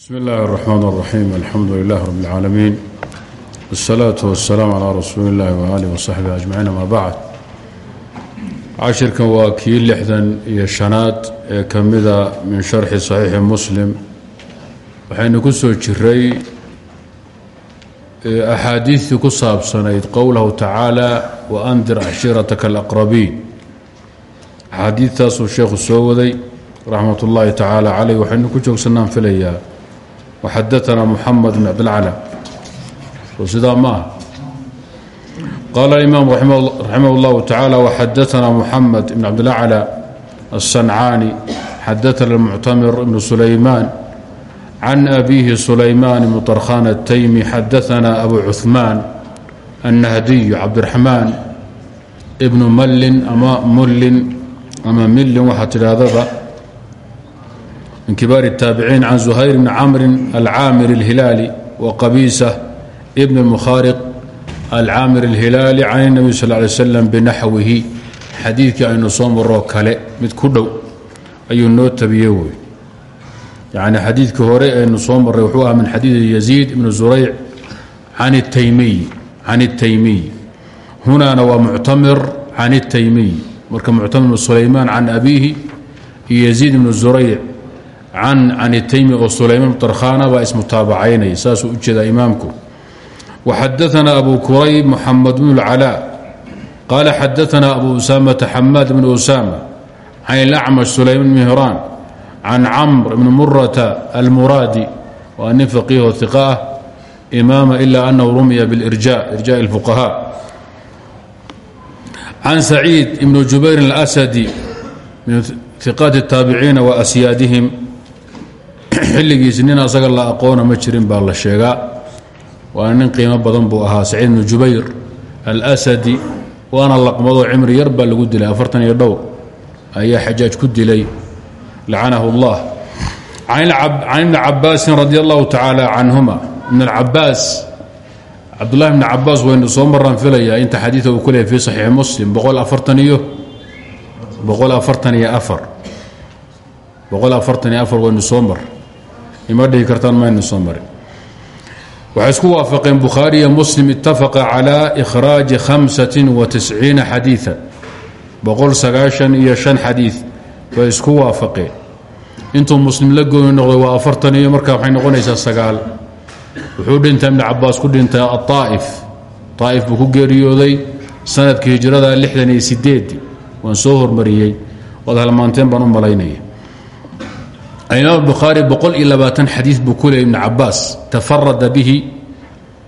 bsmi اllahi الرحmn الرaxيim alxamdu lilah rb اlcaalamiin wالsalaaةu waالsalaam calىa rasuuli اllahi waalih wصaxbihi ajmaciin ama bacd cashirkan waa kii lixdan iyo shanaad ee ka mida min sharxi صaxiixi muslim waxaynu ku soo jiray axaadiidtii ku saabsanayd qowlahu tacaala waandir cashiirataka alaqrabiin axaadiidtaasuu sheekhu soo waday raxmat ullaahi tacaala caleyh waxaynu ku joogsanaan filayaa waxadaanaa muxamed bn cabdilcala soo sidaa ma ah qaala alimaam raximah اllahu tacaala waxadaanaa muxamed bn cabdilacla aلsancaani xadaana almuctamir ibnu sulaymaan can abiihi sulaymaan ibnu طarkhan الtaymi xadaana abu cuثmaan الnahdiyu cabdiraxmaan ibnu mallin ama mullin ama millin waxaa tidhaahdaba min kibaar الtaabiciin can zuhayr bni camri alcaamir اlhilaali wa qabiisa ibn اlmukhaariq alcaamir اlhilaali can الnabiy sal ly slam binaxwihi xadiidkii aynu soo maroo kale mid ku dhow ayuu noo tabiyey wey yacni xadiidkii hore aynu soo marray wuxuu ahaa min xadiidi yaziid ibni zurayc can الtaymiy can الtaymiy hunaana waa muctamir can الtaymiy marka muctamir bn sulaymaan can abiihi iyo yaziid ibnu zurayc can can itaymi oo sulaymaan darkhana baa ismutaabacaynaya saasuu u jeedaa imaamku waxadaana abu kurayb muxamed bn اlcalaa qaala xadaana abu usaamata xamaad bn usama can ilacmash sulayman bn mihraan can camr bn murata almuraadi waa nin faqiiho iqa ah imaama ila anahu rumiya bilirja irja اlfuqahaa can saciid ibn jubayrin اlasadi min iqaati الtaabiciina wa asyaadihim xilligiisi nin asaga la aqoona ma jirin baa la sheegaa. Waana nin qiimo badan buu ahaa saciid ibnu jubayr alasadi waana laqmadoo cimri yar baa lagu dilay afartan iyo dhowr ayaa xajaaj ku dilay. Lacanahu اllah can ibni cabaasin radi allahu tacaala canhuma. Ibn alcabaas cabdullahi bni cabaas waynu soo maraan filayaa inta xadiida uu ku fi saxiixi muslim boqol afartan iyo boqol afartan iyo afar. Boqol afartan iyo afar waynu soo mar ima dhihi kartaan maynu soo marin. Waxay isku waafaqeen bukhaari iyo muslim itafaqa calaa ikhraaji khamsatin wa tisciina xadiian boqol sagaashan iyo shan xadiid bay isku waafaqeen. Intuu muslim la gooni noqday waa afartan iyo markaa waxay noqonaysaa sagaal. Wuxuu dhintay ibni cabaas ku dhintay aaa'if aa'if buu ku geeriyooday sanadka hijrada lixdan iyo sideed. Waan soo hormariyey. Waad halmaanteen baan u malaynaya imaam bukhaari boqol iyo labaatan xadiid buu ku leeyay ibn cabaas tafarada bihi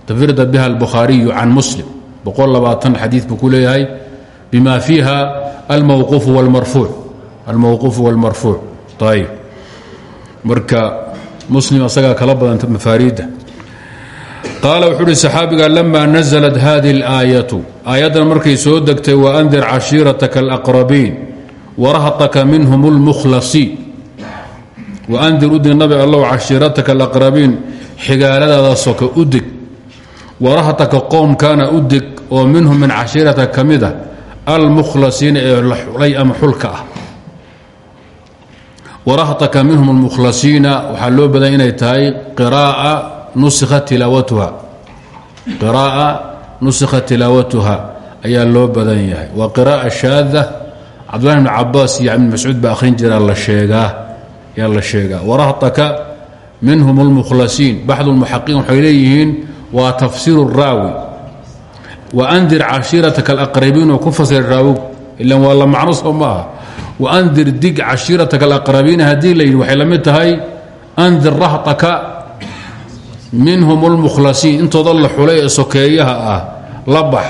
tafarada biha albukhaariyu can muslim boqol labaatan xadiid buu ku leeyahay bima fiiha almawquufu wاlmarfuuc almawquufu wاlmarfuuc ayib marka muslim asagaa kala badanta mafaariidda qaala wuxuu uhi saxaabiga lama naزlat hadi اlaayatu aayaddan markay soo degtay waandir cashiirataka alaqrabiin warahataka minhum اlmukhlasiin waandir udig nabi allow cashiirataka alaqrabiin xigaaladaada soka u deg warahataka qoomkaana u deg oo minhum min cashiirataka ka mid a almukhlasiina ee la xulay ama xulka ah warahataka minhum almukhlasiina waxaa loo badan inay tahay qira'a nusikha tilaawatuha qira'a nusikha tilaawatuha ayaa loo badan yahay waa qira'a shaada cabdullahi bn cabaas iyo cabdin mascuud baa akhrin jiraa la sheegaa yaa la sheegaa warahtaka minhum اlmukhlasiin baxd اlmuxaqiin waxay leeyihiin waa tafsiir raawi waandir cashiirataka alaqrabiin oo ku fasira raawigu ilan waa la macno soo maaha waandir dig cashiirataka alaqrabiina haddii la yidhi waxay la mid tahay andir rahtaka minhum اlmukhlasiin intooda la xulay ee sokeeyaha ah la bax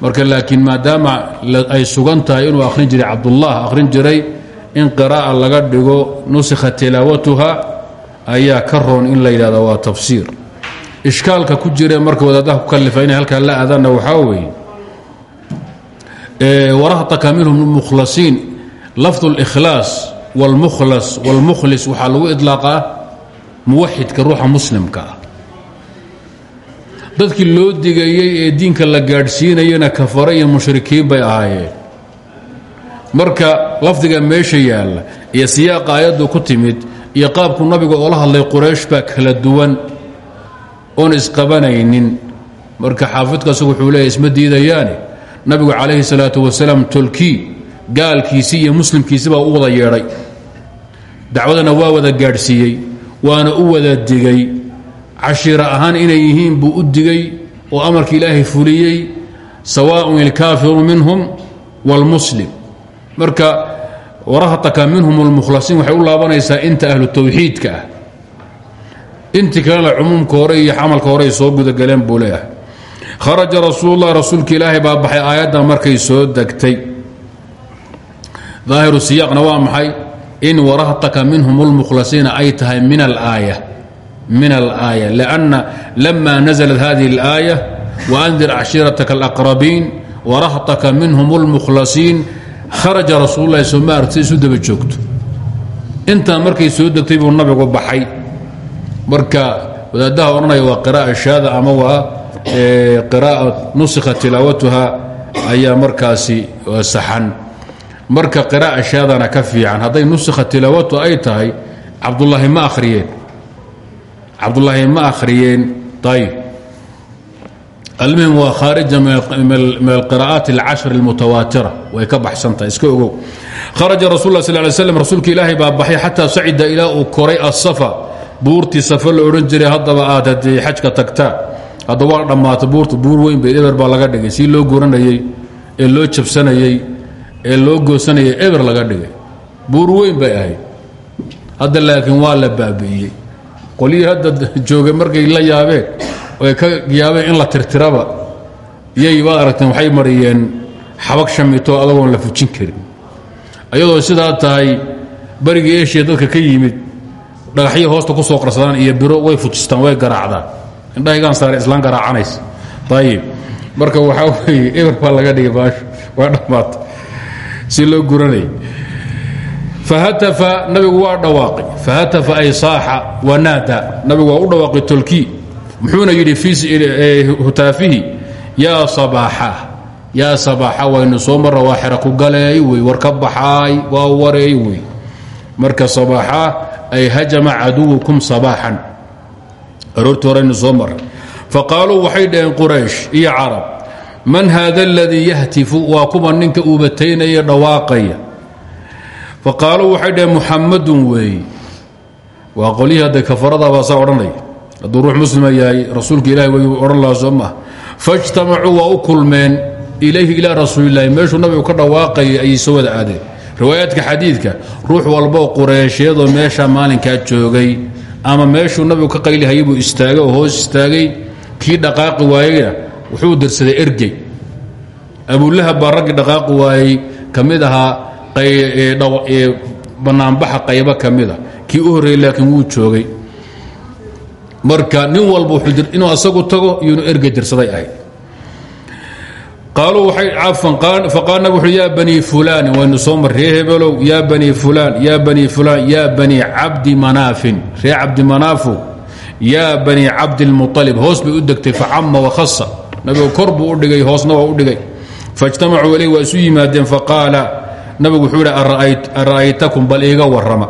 marka laakiin maadaama ay sugan tahay inuu akhrin jiray cabdullah akhrin jiray in qiraa'a laga dhigo nusikha tilaawatuha ayaa ka roon in la yidhahdo waa tafsiir ishkaalka ku jire marka wadaadaha ku kalifa inay halkaa la aadaanna waxaa weeye warahtaka minhum mukhlasiin lafdu اlkhlaas wاlmukhlas wاlmukhlis waxaa lagu idlaaqaa muwaxidka ruuxa muslimka ah dadkii loo digayey ee diinka la gaadhsiinayana kafare iyo mushrikiin bay ahaayeen marka lafdiga meesha yaalla iyo siyaaqa aayaddu ku timid iyo qaabku nabiga oola hadlay quraysh baa kala duwan oon isqabanaynin. Marka xaafidka asagu wuxuu leeya isma diidayaane nabigu calayhi salaatu wasalaam tolkii gaalkiisii iyo muslimkiisi baa u wada yeedhay. Dacwadana waa wada gaadhsiiyey waana u wada digay. Cashiira ahaan inay yihiin buu u digay oo amarka ilaahay fuliyey. Sawaaءun ilkaafiru minhum wاlmuslim marka warahataka minhum اlmukhlasiin waxay u laabanaysaa inta ahlu tawxiidka ah intii kalena cumuumka hore iyo xamalka horey soo gudagaleen buu leeyahay kharaja rasuullah rasuulka ilaahay baa baxay aayaddan markay soo degtay daahiru siyaaqna waa maxay in warahtaka minhum اlmukhlasiina ay tahay min alaaya min alaaya lanna lama naزlat hadihi اlaaya waandir cashiirataka alaqrabiin warahtaka minhum اlmukhlasiin kharaja rasuul lahi soo ma aragtay isu daba joogto. Intaan markay soo degtay buu nabigu baxay. Marka wadaadaha odhanaya waa qira'a shaada ama waa qira'a nusikha tilaawatuha ayaa markaasi saxan. Marka qira'a shaadana ka fiican hadday nusikha tilaawatu ay tahay cabdulaahi ma akhriyeen. Cabdulaahi ma akhriyeen. Ayb almuhim waa khaarija min alqira'aat alcashر اlmutawaatira way ka baxsantahay iska ogow kharaja rasul sl ly slam rasuulka ilaahay baa baxay xataa sacida ilaa uu koray asafa buurtii safa la odhan jiray haddaba aad haddii xajka tagtaa hadda waa dhammaatay buurta buur weyn bay eber baa laga dhigay si loo guranayey ee loo jabsanayey ee loo goosanayay eber laga dhigay buur weyn bay ahayd hadda laakiin waa la la yaabeen oy ka yaabeen in la tirtiraba. Iyay waad aragteen waxay mariyeen xabag shamito adagoon la fujin karin. Ayadoo sidaa tahay barigii eshiya dadka ka yimid dhagaxyo hoosta ku soo qarsadaan iyo biro way fujistaan way garaacdaan. Indhahigaan saare islaan garaacanaysa. Ayib marka waxaa weeye eber baa laga dhigay baasho waa dhammaatay si loo guranayay fahatafa nabigu waa dhawaaqay. Fahatafa ay saaxa wanaada nabigu waa u dhawaaqay tolkii muxuuna yidhi fii hutaafihi yaa sabaaxa yaa sabaaxa waynu soo marra waa xera ku galeey wey war ka baxaay waa wareey marka sabaaxa ay hajama caduwukum sabaaxan. Aroortii horeynu soo marray. Faqaaluu waxay dhaheen quraysh iyo carab man haada aladii yahtifu waa kuwa ninka uubataynaya dhawaaqaya. Faqaaluu waxay dhaheen muxamadun weeye waa qolyihii hadda kafaradabaa saa odhanaya hadduu ruux muslima yahay rasuulka ilahi way odhan lahaa soo maah faijtamacuu waa u kulmeen ilayhi ilaa rasuulilahi meeshuu nabigu ka dhawaaqayay ayay soo wada aadeen. Riwaayaadka xadiidka ruux walboo qureeshyadoo meesha maalinkaa joogay ama meeshuu nabigu ka qaylihayay buu istaagay oo hoos istaagay kii dhaqaaqi waayeyna wuxuu dirsaday ergey. Abulahab baa raggii dhaqaaqi waayey ka mid ahaa banaanbaxa qaybo ka mida kii u horreeyey laakiin wuu joogay marka nin walba inuu asagu tago iyo inuu ergey dirsaday ahayd qaaluu waxay cafan faqaal nabig wuxuu yaa banii fulani waynu soo mar ree hebelow yaa banii fulaan yaa banii fulaan yaa banii cabdi manaafin ree cabdi manaafu yaa banii cabdilmualib hoos bay u degtay facama wakhasa nabigu kor buu u dhigay hoosna u dhigay. Faijtamacuu ilayh waa isu yimaadeen faqaala wuxuu yidhi ara'aytakum bal iiga warrama.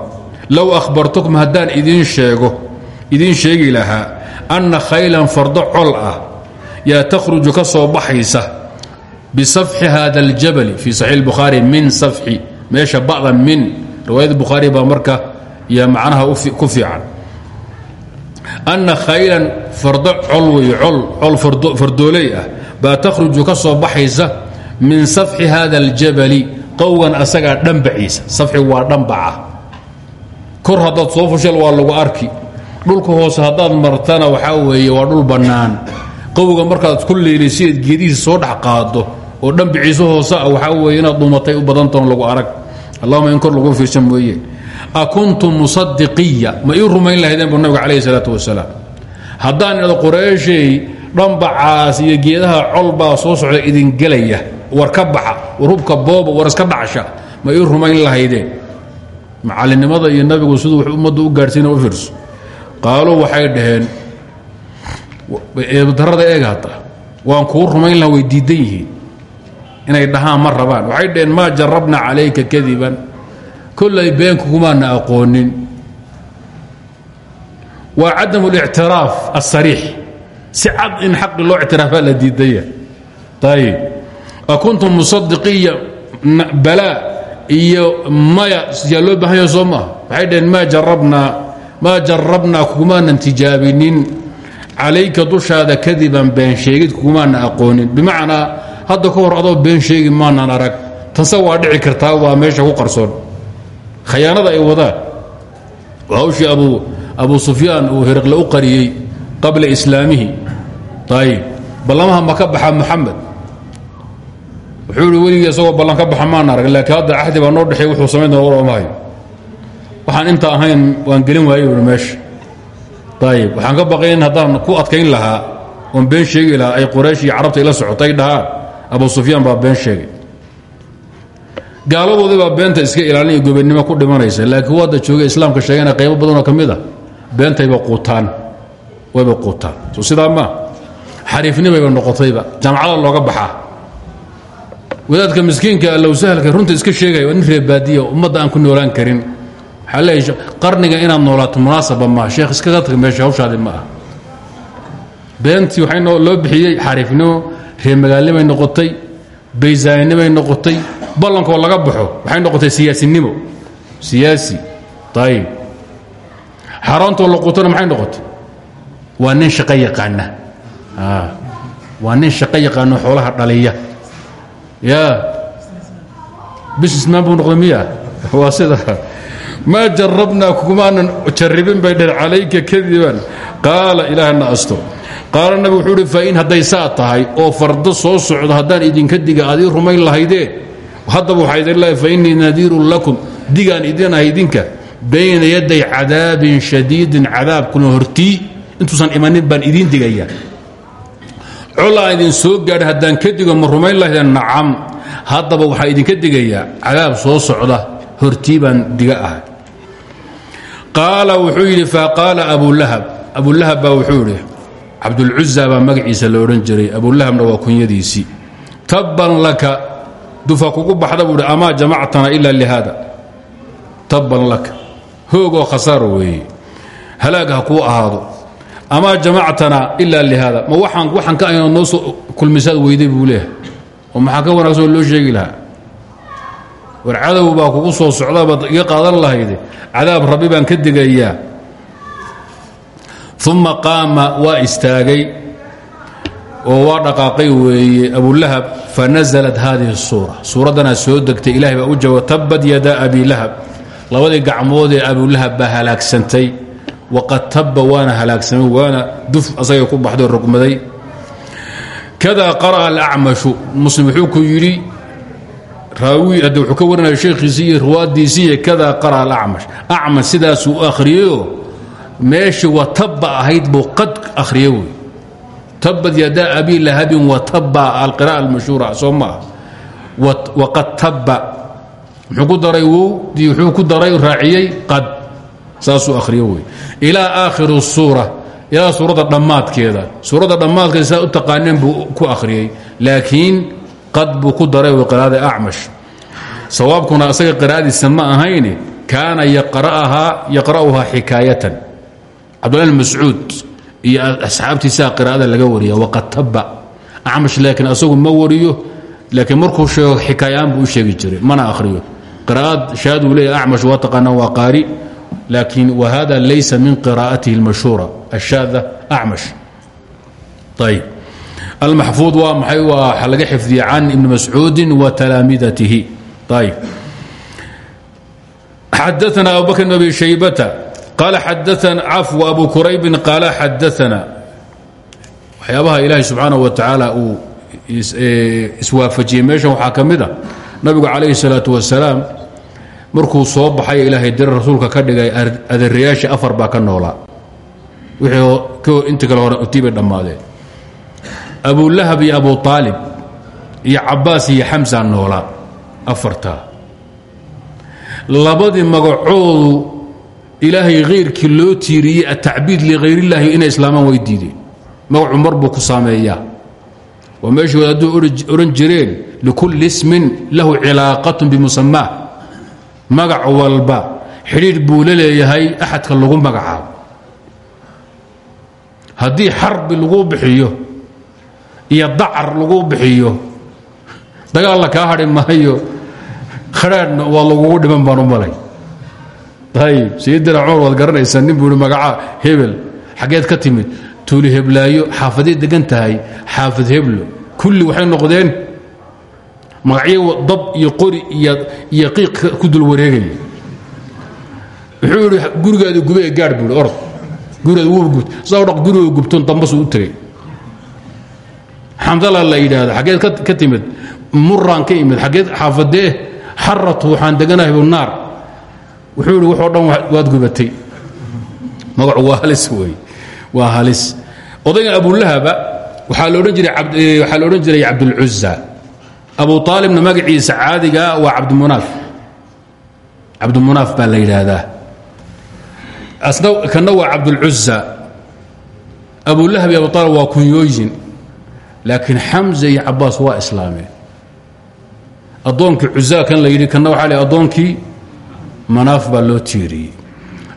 Low akhbartukum haddaan idiin sheego idiin sheegi lahaa anna khaylan fardo col ah takhruju ka soo baxaysa hada aljabali fii saxiix bukhaari min safxi meesha ba'da min riwaayada bukhaari baa marka yaa macnaha ku fiican. Anna khaylan fardo col wey col col fardooley ah baa takhruju ka min safxi hada aljabali qowgan asagaa dhambaciisa safxi waa dhambaca kor haddaad soo fushal lagu arki dhulka hoose haddaad martana waxaa weeye waa dhul bannaan. Qowga markaad ku leelisied geedihiisa soo dhex qaado oo dhambiciisa hoose ah weeye inaad dhumatay u badantoon lagu arag. Allahuma in kor lagu fiirsan mooye. A kuntum ma ii rumayn lahaydeen buu nabiga calayhi salaatu wasalaam. Haddaan idhado qureeshay dhambacaas iyo geedaha colbaa soo socda idin gelaya. War ka baxa war hubka booba war iska dhacsha ma ii rumayn lahaydeen. Macalinimada iyo nabigu siduu ummadda u gaadhsiina u fiirso qaaluu waxay dhaheen darada eeg hadda waan kuu rumayn laha way diidan yihiin inay dhahaan ma rabaan waxay dhaheen maa jarabna calayka kadiban kollay beenku kumaana aqoonin waa cadam اlictiraaf الsariix si cad in xaqi loo ictiraafaa la diidaya ayib akuntum musadiqiya balaa iyo maya yaa loo baahan yaha soo maaha waxay dhaheen maa jarabnaa maa jarabnaa kugumaanan tijaabinin calayka dushaada kadiban been sheegid kugumaana aqoonin. Bimacnaa hadda ka hor adoo been sheegi maanan arag. Tanse waa dhici kartaa waa meesha ku qarsoon. Khayaanada ay wadaan. Hawshii abu sufyaan uu hiriqle u qariyey qabla islaamihi. Ayib ballamaha ma ka baxa muxamed wuxuu ihi weligii isagoo ka baxa arag laakiin hadda cahdi baa noo dhexeey wuxuu samayn doona war mahayo waxaan inta ahayn waan gelin waayey uhi meesha ayib waxaan ka baqay in ku adkayn lahaa oon been sheegi lahaa ay qoraysh iyo carabta ila socotay dhahaan abu sufyaan baa been sheegay. Gaaladoodii baa beenta iska ilaalin iyo ku dhimanaysa laakiin wadda jooga islaamka sheegana qaybo badanoo ka mid a beentayba quutaan wayba quutaan. So sidaa maa xariifnimayba noqotayba jaamacada looga baxaa wadaadka miskiinka allow sahalka runta iska sheegaya waa nin reebaadiya aan ku noolaan karin waxaa leeyahay qarniga inaad noolaato munaasaba maaha. Sheekh iskaga tag meesha hawshaadi ma ah beentii waxay loo bixiyey xariifnimo reemagaalnimay noqotay baysaanimay noqotay ballankoo laga baxo waxay noqotay siyaasinimo. Siyaasi. Ayib xaaraantoo la qutona maxay noqotay? Waa nin shaqo yaqaana. Waa nin shaqo yaqaano xoolaha dhaliya. Ya businessman buu noqday miya waa sida maa jarabnaa kumaanan jarribin bay dheh calayka kadiban. Qaala ilaahna asto. Qaala nabigu wuxuu uhi fain hadday saa tahay oo fardo soo socdo haddaan idinka diga adii rumayn lahaydee? Haddaba waxaa idin leeay fainii nadiirun lakum digaan idin ahay idinka bayna yaday cadaabin shadiidin cadaabkuna hortii intuusan imanin baan idiin digayaa. Colaa idin soo gaadha haddaan ka digo ma rumayn lahaydeen nacam haddaba waxaa idinka digayaa cadaab qaala wuxuu yidhi faqaala abulahab abulahab baa wuxuu yidhi cabdulcuza baa magaciisa la odhan jiray abulahabna waa kunyadiisii. Tabban laka dufa kugu baxda buu hi amaa jamactana ila lihaada. Tabban laka hoogoo khasaaro weeye halaag ha kuu ahaado. Amaa jamactana ila lihaada. Ma waxaan ka ayno noo soo kulmisaad weyday buu leeyahay oo maxaa ka wanaagsanoo loo sheegi lahaa war cadow baa kugu soo socdaa baad iga qaadan lahayde cadaab rabbi baan ka digayaa uma qaama waa istaagay oo waa dhaqaaqay weeye abulahab fanaزlat hadihi الsuura suuraddanaa soo degtay ilahay baa u jawaab tabad yada abi lahab labadii gacmoodee abulahab baa halaagsantay waqad tabba waana halaagsamay waana duf asagay ku baxday rogmaday kada qara'a alacmashu muslim wuxuu ku yidhi raawi hadde wuxuu ka warinaya sheekhiisii iyo ruwaaddiisiiy kada qara'a alacmash. Acmash sidaasuu u akhriyeyoo meeshii watabba ahayd buu qad akhriye wey tabad yadaa abi lahabin watabba alqira'a almashhuura soo maaha waqad tabba. Muxuu ku daray wowdii wuxuu ku daray raaciyey qad. Saasuu akhriye wey ilaa aakhiri suura ilaa suuradda dhammaadkeeda. Suuradda dhammaadkeeda saa u taqaaneen buu ku akhriyey. Laakiin qad buu ku daray wey qiraa'ada acmash sawaabkuna asaga qiraa'adiisa ma ahayne kaana yaqra'uhaa xikaayatan. Cabdullah mascuud iyo asxaabtiisaa qiraa'ada laga wariya waqad tabba. Acmash laakiin asagu ma wariyo laakiin markuu sheego xikaayaan buu sheegi jiray mana akhriyo. Qiraa'ad shaaduu leeyahy acmash waa taqaanaa waa qaari laakiin whada laysa min qiraa'atihi اlmashhuura ashaada acmash ayb almaxfuud waa maxay? Waa laga xifdiyey can ibni mascuudin wa talaamidatihi ayb xadaana abu bakr bn abi shaybata qaala xadaana cafw abu quraybin qaala xadaana waxyaabaha ilaahay subxaanah wa tacaala uu e, iswaafajiyey meeshan waxaa ka mid a nabigu calayhi salaatu wasalaam markuu soo baxay ilaahay dir rasuulka ka dhigay adeerayaashii afar baa ka noolaa wixii intii kale hore utiibay dhammaadeen abulahab iyo abu aalib iyo cabaas iyo xamsa noolaa afartaa labadii magacoodu ilaahay khayrkii loo tiiriyey atacbiid likhayrillahi inay islaamaan way diideen magacu mar buu ku saameeyaa. Waa meeshii wadaaduu odhan jireen likulli ismin lahu cilaaqatun bimusamaah magac walba xidhiidh buu la leeyahay axadka lagu magacaabo. Haddii xarbi laguu bixiyo iyo dacar laguu bixiyo. Dagaalla kaa hadhi maayo. Khadhaadhna waa lagugu dhiman baan u malay sayidina cumar waad garanaysaa nin buu ihi magaca hebel xaggeed ka timid. Tuuli heblaayo xaafaday degan tahay. Xaafid heblo kulli waxay noqdeen. Magacyo dab iyo qori iyo qiiq ku dul wareegaya wuxuu yidhi gurigaadi gube ee gaadh buui orod. Gurigaad wuu gubt saa dhaq guriga gubtoon dambasuu u tegey xamdala la yidhaahda xaggeed ka timid muraan ka imid xaggeed xaafadee xaratu waxaan deganahay naar. Wuxuu wuxoo dhan waad gubatay. Magacu waa halis wey waa halis. Odaygan abulahaba waxaa la odhan jiray waxaa la odhan jiray cabdulcuza abu aalibna magaciisa caadigaa waa cabdimunaaf cabdimunaaf baa la yidhaahdaa. Kanna waa cabdulcuza abulahab iyo abu aalib waa kunyooyin laakiin xamza iyo cabaas waa islaameen addoonkii cuza kan la yidhi kanna waxaa l addoonkii manaaf baa loo tiiriyey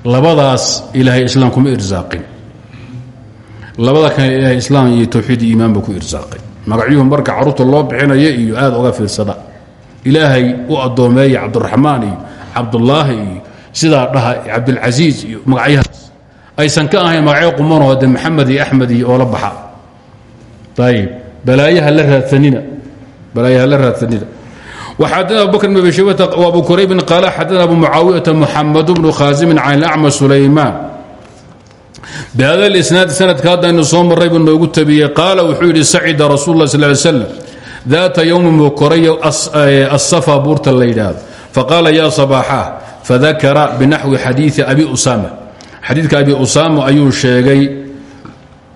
labadaas ilaahay islaam kuma labada kale ilaahay islaam iyo tawxiid iyo iimaan buu ku irsaaqay magacyuhu marka carruurta loo bixinaya iyo aad oga fiirsada. Ilaahay u addoomeeya cabduraxmaan iyo cabdulaahi iyo sidaa dhaha cabdilcasiis iyo magacyahaas. Aysan ka ahayn magacyo qumanoo de maxamed iyo axmed iyo baxa. Ayib balaayaha la raadsanina xadana abu bakr bn abi shaybata abu quraybin qaala xadana abu mucaawiyata muxamad bnu khaazimin can acma sulaymaan bihada اlisnaad sanadka hadda aynu soo marray buu noogu tabiyey qaala wuxuu yidhi sacida rasuul اlah sal ly slam daata yowmin buu korayo asafa buurta la yidhaahdo. Faqaala ya sabaaxa fadakara binaxwi xadiii abi usama xadiidka abi usama ayuu sheegay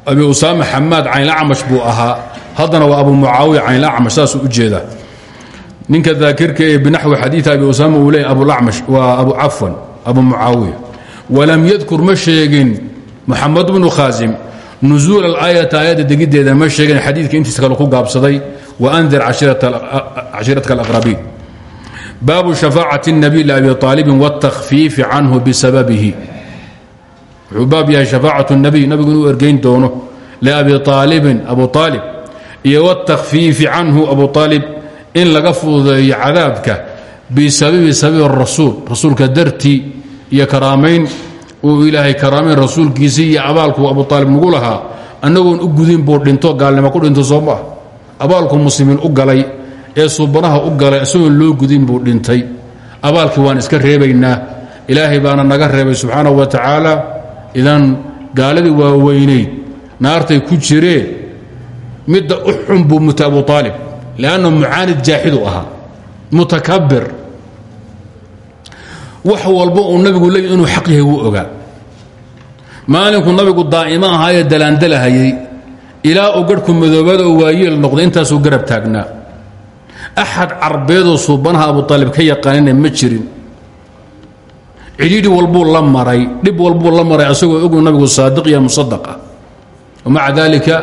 abi usaama xamaad caynlacmash buu ahaa haddana waa abu mucaawiya can acmash saasuu u jeedaa. Ninka daakirka ee binaxwi xadiii abi usaama uu leey abuacmash waa abu cafwan abu mucaawiya. Walam yadkur ma sheegin muxamed bnu khaasim nuzuul alaayata aayadda degiddeeda ma sheegin xadiidka intiisa kale ku gaabsaday waandir cashiratka alaqrabiin. Baabu shafaacati اnabiy liabi aalibin wاtakfiifi canhu bisababihi. Wuxuu baab yahay shafaacat nabiy nabigu inuu ergayn doono liabi aalibin abu aalib iyo wاtakhfiifi canhu abu aalib in laga fududeeyo cadaabka bisababi sababi rasuul rasuulka dartii iyo karaamayn uu ilaahay karaamayn rasuulkiisii iyo abaalku abu aalib nagu lahaa annagoon u gudin buu dhinto gaalnimo ku dhinto soo maah abaalku muslimiin u galay ee suubanaha u galay isagoon loo gudin buu dhintay. Abaalkii waan iska reebaynaa ilaahay baana naga reebay subxaanahu wa tacaala. Idan gaaladii waaweynayd naartay ku jireen midda u xun buu muta abu aalib lanna mucaanid jaaxidu ahaa mutakabir wax walba uu nabigu leey inuu xaq yahay wuu ogaa. Maalinku nabigu daa'imo ahaayee dalaandalahayey ilaa uu garhku madoobada oo waayeel noqday intaasuu garab taagnaa. Axad carbeedoo suubanaha abu aalib ka yaqaanina ma jirin. Cidhiidhi walbuu la maray dhib walbuu la maray asagoo ogu nabigu saadiq iyo musadaq ah. Wamaca daalika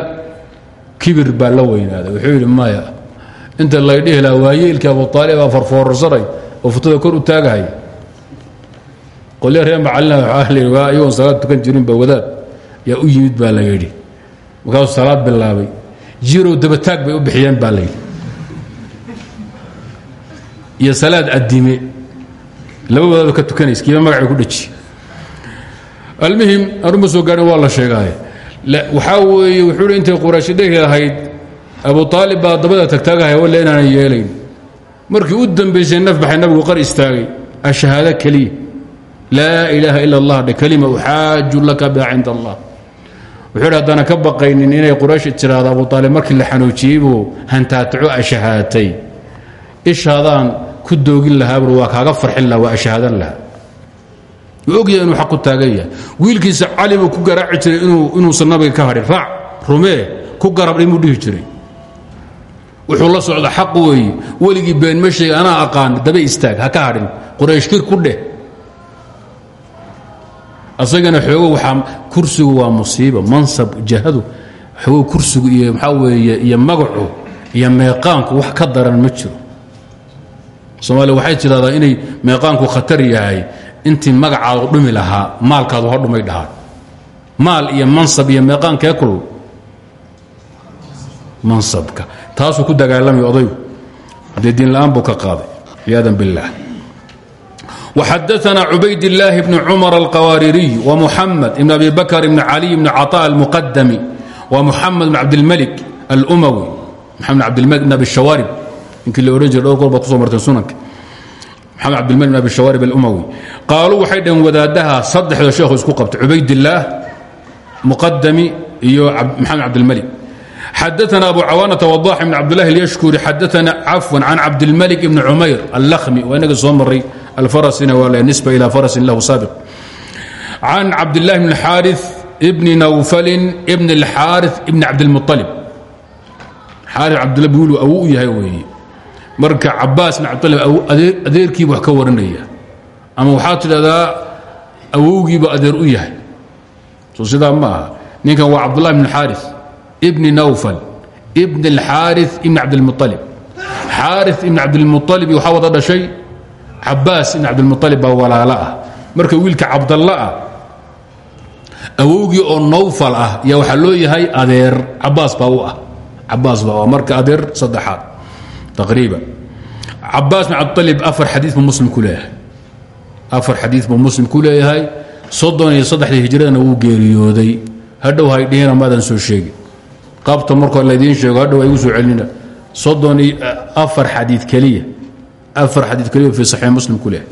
kibir baa la weynaaday. Wuxuu yidhi maya inta laydhihi laha waayeelkii abu aalibaa farfoorsaray oo futada kor u taagahay. Qolya reer macalina waxaa la yidhi waa iyagoon salaad tukan jirinba wadaad. Yaa u yimid baa la yidhi. Markaasuu salaad bilaabay. Jirow dabataag bay u bixiyeen baa layidhi iyo salaad addime. Laba wadaadoo ka tukanaysa kiiba magacay ku dheji almuhim anuma soo gaadhin waa la sheegaaye waxaa weeye wuxuu hi intay qurayshi abu aalib baa dabada tagtaagahay walle inaanan yeelayn markii u dambaysay naf baxay nabigu qar istaagay ashahaado keliya laa ilaaha ila allah dhe kelima uxaaju laka biha cinda allah wuxuu hi ka baqaynin inay quraysh tiraahdo abu aalib markii la xanuujiyey buu ashahaatay ishaadaan ku doogin lahaabur waa kaaga farxin laha waa ashahaadan laha wuu ogyahay inuu xaq ku taagan yahay. Wiilkiisa cali buu ku garaaci jiray inuusan nabiga ka hadhin raac rumee ku garabdhay muu dhihi jiray. Wuxuu la socda xaq weeye weligii been ma sheega aqaan daba istaag ha ka hadhin qurayshkir ku dheh. Asagana xoogo waxaa kursigu waa musiiba mansab jahadu. Xoogo kursigu iyo maxaa weeye iyo magacu iyo meeqaanku wax ka daran ma jiro. Soomaaliya waxay tidhahdaa inay meeqaanku khatar yahay intii magacaadu dhumi lahaa maalkaadu ha dhumay dhahaan maal iyo mansab iyo meeqaankee kulul mansabka taasuu ku dagaalamay odaygu haddee diin la'aan buu ka qaaday ciyaadan biاllah وxadثna cubayd الlaahi bn cmر الqawaaririي ومحamed بn abi bakr bn عaliي bn caطاء الmuqadmi ومحamed bn cabdالmلك اlأmwi maxamed bn abdilmلك bn abi الشhawaarib ninkii la odhan jira dhowr goor baad kuso marteen sunanka maxamed cabdilmلك bn abi الشhawaarib اlأmwi qaaluu waxay dhaheen wadaadaha saddexda sheekhu isku qabtay cubaydillaah muqadami iyo maxamed cabdilmلك xadana abu cawaanata wadax bn cabdlahi اlyashkuri xadana cafwan can cabdilmلك bn cumayr allahmi waa inaga soo maray alfarasina waa nisba ilى farasin lahu saabiq can cabdillahi bn اxaariث bni nawfalin bn اlxaariث bn cabdilmuطalib xaari cabdilla wiilu awow u yahay weeye marka cabaas bn cabdilib adeerkiibu wax ka warinaya ama waxaad tidhahdaa awowgiiba adeer u yahay. So sidaa ma aha. Waa cabdulahi bn xaari ibni nawfal ibn اlxaari ibn cabdilmualib xaari ibn cabdilmualib waxaa wada dhashay cabaas ibn cabdilmualib baa walaalo ah. Marka wiilka cabdalla ah oo nawfal ah yaa waxaa loo yahay adeer cabaas baa u ah. Cabaas ah. marka adeer saddexaad taqriiban. Cabaas bn cabdilib afar xadiis buu muslim ku leeyahay afar xadiid buu muslim ku leeyahay. Soddon iyo saddexdii hijradana wuu geeriyooday. Hadhow haydhihina maadan soo sheegi. Qabta markoo laydiin sheego hadhow ay gu soo celinina. Soddon iyo afar xadiid keliya. Afar xadii keliya fi saxiix muslim ku leehay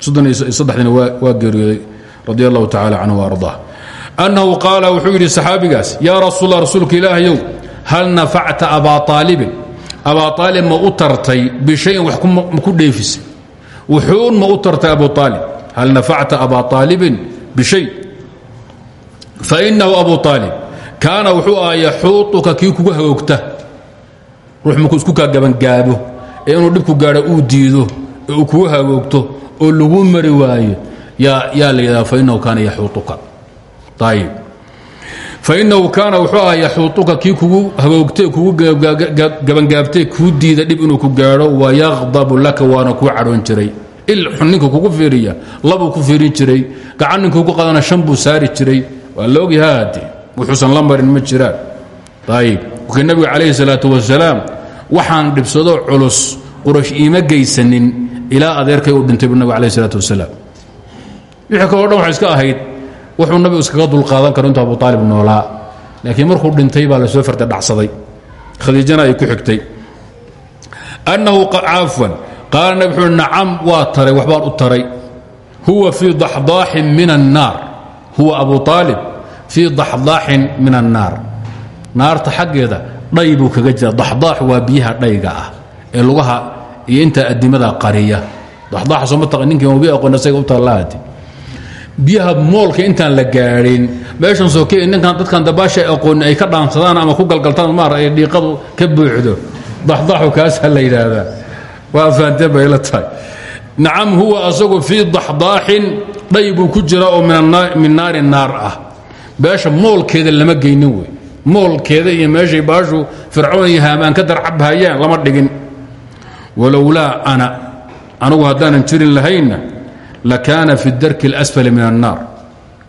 soddon iyo saddexdina waa geeriyooday. Radi allahu tacala canhu ardaa annahu qaala wuxuu yidhi saxaabigaas yaa rasuul rasuulka ilaahayow hal nafacta abaa aalibin abaa aalib ma u tartay bishayin wax ku dheefisay wuxuun ma u tartay abu aalib hal nafacta abaa aalibin bishay fainahu abu aalib kaana wuxuu aha yaxuutuka kii kugu hagoogta ruux markuu isku kaa gabangaabo ee inuu dhibku gaadho uu diido ee uu kugu hagoogto oo lagu mari waayo. Yaa la yidhahda fainahu kaana yaxuutuka. Ayib fainahu kaana wuxuu aha yaxuutuka kii kugu hagoogtee kugu gabangaabtee kuu diida dhib inuu ku gaadho wayaqdabu laka waana kuu cadhoon jiray. Il ninka kugu fiiriya labuu ku fiirin jiray gacan ninkuu ku qadana shan buu saari jiray. Waa la ogyahaade wuxuusan la marin ma jiraan ayib markii nabiga calayhi salaatu wasalaam waxaan dhibsado culus qurash iima geysanin ilaa adeerkay uu dhintay bu nabig alayh isalaat wasalaam. Wixii kaloo dhan iska ahayd wuxuu nabigu iskaga dulqaadan karo intuu abu aalib noolaa. Laakiin markuu dhintay baa la soo farda dhacsaday. Khadiijana ay ku xigtay. Annahu caafwan. Qaala nabig wuxuu nacam waa taray waxbaan u taray. Huwa fii daxdaaxin min annaar huwa abu aalib fii daxdaaxin min annaar naarta xaggeeda dhay buu kaga jira. Daxdaax waa biyaha dhayga ah ee lugaha iyo inta adimada qariya. Daxdaaxa sooma taqa ninki wabi aqoon u tallaati biyaha moolka intaan la gaadhin meeshan soke ninkan dadkan dabaasha aqooni ay ka dhaansadaan ama ku galgaltaan maar ay dhiiqadu ka buuxdo. Daxdaaxu kaasaa la yidhaahdaa. Waa faante bay la tahay. Nacam huwa asagu fii daxdaaxin dhay buu ku jira oo min naari naar ah. Beesha moolkeeda lama geynin wey. Moolkeeda iyo meeshay baashu fircoon iyo haamaan ka darcabhayaan lama dhigin. Walowlaa ana anugu haddaanan jirin lahaynna lakaana fi darki اlasfali min annaar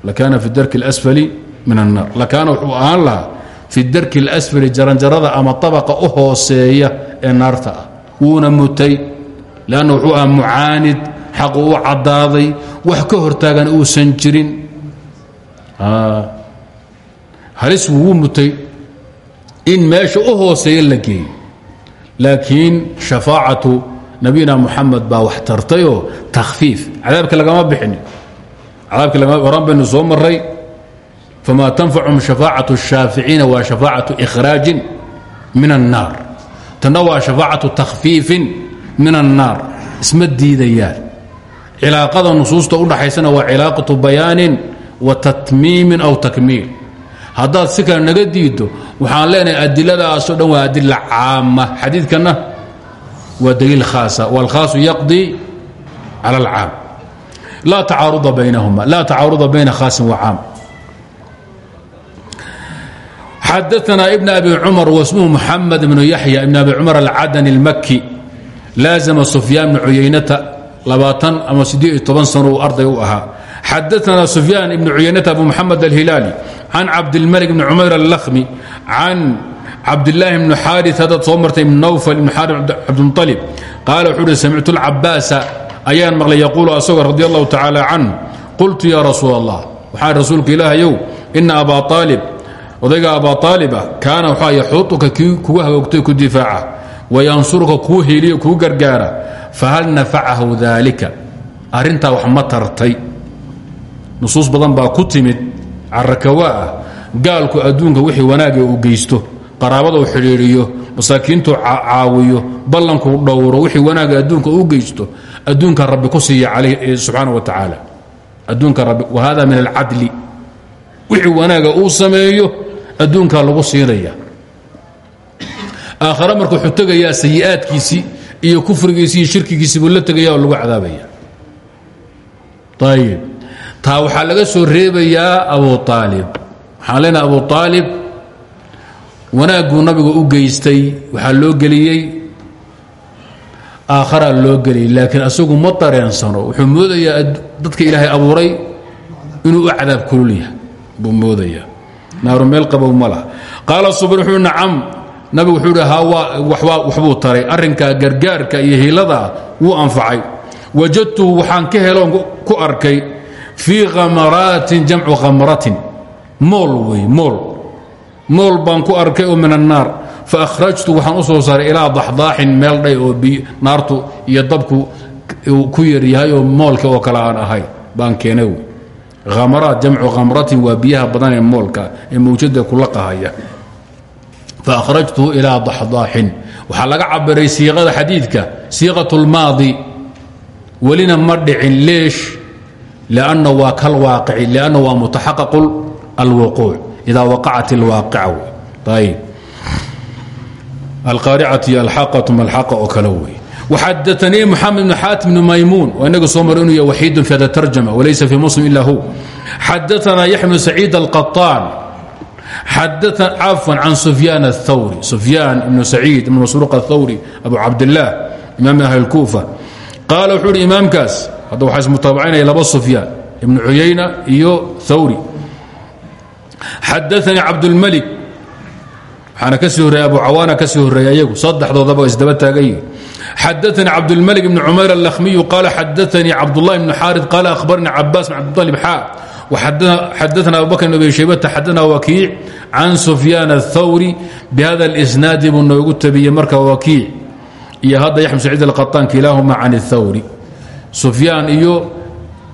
lakaana fi darki اlasfali min annaar lakaana wuxuu ahaan lahaa fi darki اlasfali jaranjarada ama tabaqa u hooseeya ee naarta ah wuuna mutay leanna wuxuu ahaa mucaanid xaqu u caddaaday wax ka hortaagan uusan jirin halis wuu mutay in meesha u hooseeya la geeyo laakiin shafaacatu nabiyina muxamed baa wax tartayoo takhfiif cadaabka lagama bixin cadaabka horan baynu soo maray famaa tanfachum shafaacatu الshaaficiina waa shafaacatu ikhraajin min الnaar tanna waa shafaacatu takhfiifin min الnaar isma diidayaan cilaaqada nusuusta udhaxaysana waa cilaaqatu bayaanin wa tatmiimin aw takmiil haddaad si kale naga diiddo waxaan leenahay adiladaasoo dhan waa adila caama xadiidkanna waa daliil khaasa wاlkhaasu yaqضي calى اlcaam laa tacaaruda baynahuma laa tacaaruda bayna khaasin wa caam xadaثna ibn abi cumar wasmuhu muxamed ibnu yaxya ibn abi cumar alcadani اlmaki laazama sufyaan bnu cuyaynata labaatan ama siddeed iyo toban sano uu arday u ahaa xadaثna sufyaan ibn cuyaynata abu muxamed alhilaali can cabdilmalik bni cumayr allahmi can cabdilaahi bni xaari haddaad soo martay ibn nawfal ibn xaari cabdmuطalib qaala wuxuu uhi samictu lcabaasa ayaan maqlay yaquulu asagoo radi allahu tacaala can qultu ya rasuul allah waxaan rasuulka ilaahayow ina abaa aalib odayga abaa aaliba kaana waxaa yaxuutuka kii kugu hagoogtay ku difaaca wayansuruka kuu heliyo kuu gargaara fahal nafacahu daalika arrintaa wax ma tartay. Nusuus badan baa ku timid carakawa ah gaalku adduunka wixii wanaaga uu geysto qaraabada uu xidhiidhiyo masaakiintuu caawiyo ballankuu dhowro wixii wanaaga adduunka uu geysto adduunka rabbi ku siiya subxaana wa tacaala. Adduunka rabbi wa hada min alcadli. Wixii wanaaga uu sameeyo adduunkaa lagu siinaya. Aakhare marka wuxuu tegayaa iyo kufrigiisii iyo shirkigiisii buu la tegaya oo lagu cadaabaya. Ayib taa waxaa laga soo reebayaa abu aalib waxaan abu aalib wanaagguu nabigu u geystay waxaa loo geliyey aakharaa loo geliyey. Laakiin asagu ma dareensano wuxuu moodayaa dadka ilaahay abuuray inuu u cadaab kulul yahay. Buu moodayaa. Naaru meel qabow ma laha. Qaala subr nabigu wuxuu hi waxbuu taray. Arrinkaa gargaarka iyo hiiladaa wuu anfacay. Wajadtuhu waxaan ka heloon ku arkay fii khamaraatin jamcu khamratin mool wey mool mool baan ku arkay oo min annaar fa akhrajtu waxaan u soo saaray ilaa daxdaaxin meel dhay oo naartu iyo dabku ku yaryahay oo moolka oo kale aan ahay. Baan keenay wey khamaraat jamcu khamratin waa biyaha badan moolka ee mawjada kula qahaya fa akhrajtuhu ilaa daxdaaxin. Waxaa laga cabiray siiqada xadiidka siiqat lmaadi welina ma leesh lanna waa kalwaaqici lanna waa mutaxaqaq alwuquuc idaa waqacat alwaaqica ayb alqaaricatu iyo alxaqatu malxaqa oo kale wey وxadثnii mxamed بن xaatim بn maymuun waa inaga soo mar inuu ya waxiidun fi hada tarjama walaysa fi muslim ila hu xadaثna yaxya bn saciid الqaطaan cafwan can sufyaan الthawri sufyaan ibn saciid ibn masruuq الthawri abu cabdillaah imaam ahli الkuufa qaala wuxuu uhi imaamkaas hadda waxaa ismutaabacaynaya laba sufyaan ibnu cuyayna iyo thawri xadaanii cabdulmalik waxaana ka sii horreeya abu cawaana ka sii horreeya iyagu saddexdoodaba isdaba taagayi xadaanii cabdulmalik ibni cumayr alahmiyu qaala xadaanii cabdullahi ibnu xaarid qaala ahbarnii cabaas bn cabdilib xaa xadaana abubakr bn abi shaybata xadaana wakiic can sufyaan aلthawri bihada اlisnaadi buu noogu tabiyey marka wakiic iyo hadda yaxm saciid alqaطaan kilaahuma can اthawri sufyaan iyo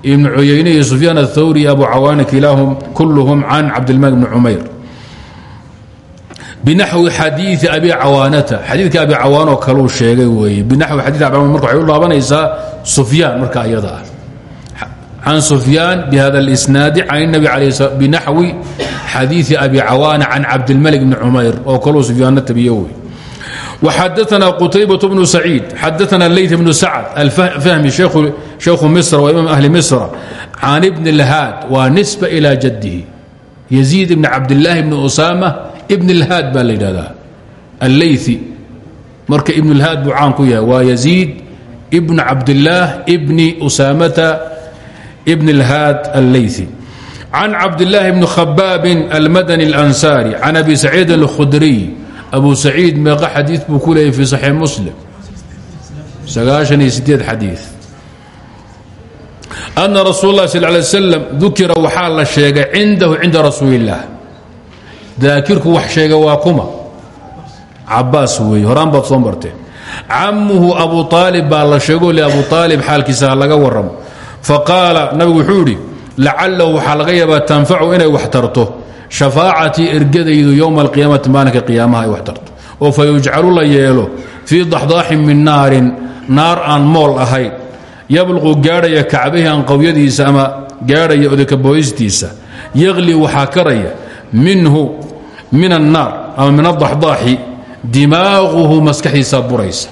ibnu cuyeyne iyo sufyaan athawri iyo abu cawaanik ilaahum kulluhum can cabdilmalik bni cumayr. Binaxwi xadiii abi cawaanata. Xadiidka abi cawaan oo sheegay weeye. Binaxwi xadii abi cawan marka u laabanaysaa sufyaan marka iyada ah. Can bi hada اlisnaadi can nabi ala binaxwi xadiii abi cawaana can cabdilmalik bni cumayr oo kaleu sufyaanna tabiyo وxadثna qتaybaة بن سacيid xadثna layث بن sacd alfahmi shaykhu misr wa imaam ahli misr can ibn اlhaad waa nisba ilى jadihi yaziid ibn cabdالlaahi bn usama ibn اlhaad baa la yidhahdaa allayثi marka ibn اlhaad buu caan ku yahay waa yaziid ibn cabdالlaah bni usamata ibn اlhaad allayثi can cabdالlaahi bni khabaabi almadni اlansari can abi saciid اlkhudriy abu saciid meeqa xadii buu ku leeyay fi saxiix muslim. Sagaashan iyo sideed xadii ana rasuul اlah sal lay slam dukira waxaa la sheegay cindahu cinda rasuuli اllah daakirku wax sheega waa kuma. Cabaas weeye horaan baad soo marteen camuhu abu aalib baa la sheego le abu aalib xaalkiisa ha laga waramo faqaala nabigu wuxuu idhi lacalahu waxaa laga yaabaa tanfacu inay wax tarto shafaacatii ergadaydu yowma alqiyaamati maalinka qiyaamaha ay wax tarto. Oo fa yujcalu la yeelo fii daxdaaxin min naarin naar aan mool ahayn. Yabluqu gaadhaya kacbahi anqawyadiisa ama gaadhaya odakabooystiisa yaqli waxaa karaya minhu min annaar ama min adaxdaaxi dimaaquhu maskaxdiisaa buraysa.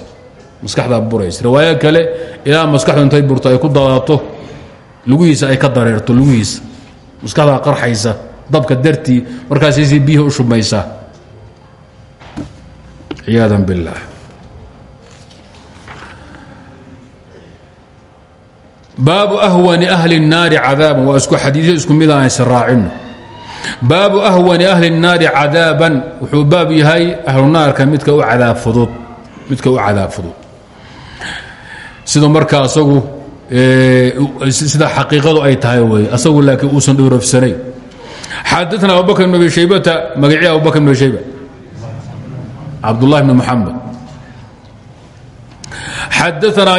Maskaxdaa buraysa. Riwaayo kale ilaa maskaxdu intay burto ay ku daadato lugihiisa ay ka dareerto lugihiisa. Maskaxdaa qarxaysa dabka dartii markaasay biyihii u shubmaysaa ciyaada biاllah baabu ahwani ahli الnaari cadaaban waa isku xadiiyo isku mid aan israacino baabu ahwani ahli الnaari cadaaban wuxuu baab yahay ahlunaarka midka u cadaab fudud midka u cadaab fudud siduu markaa asagu sida xaqiiqadu ay tahay wey asagu laakiin uusan dhowrafsanayn xadaana abubakr bn abi shaybata magacii abubakr bn abi shayba cabdulahi bn muxamed xadaana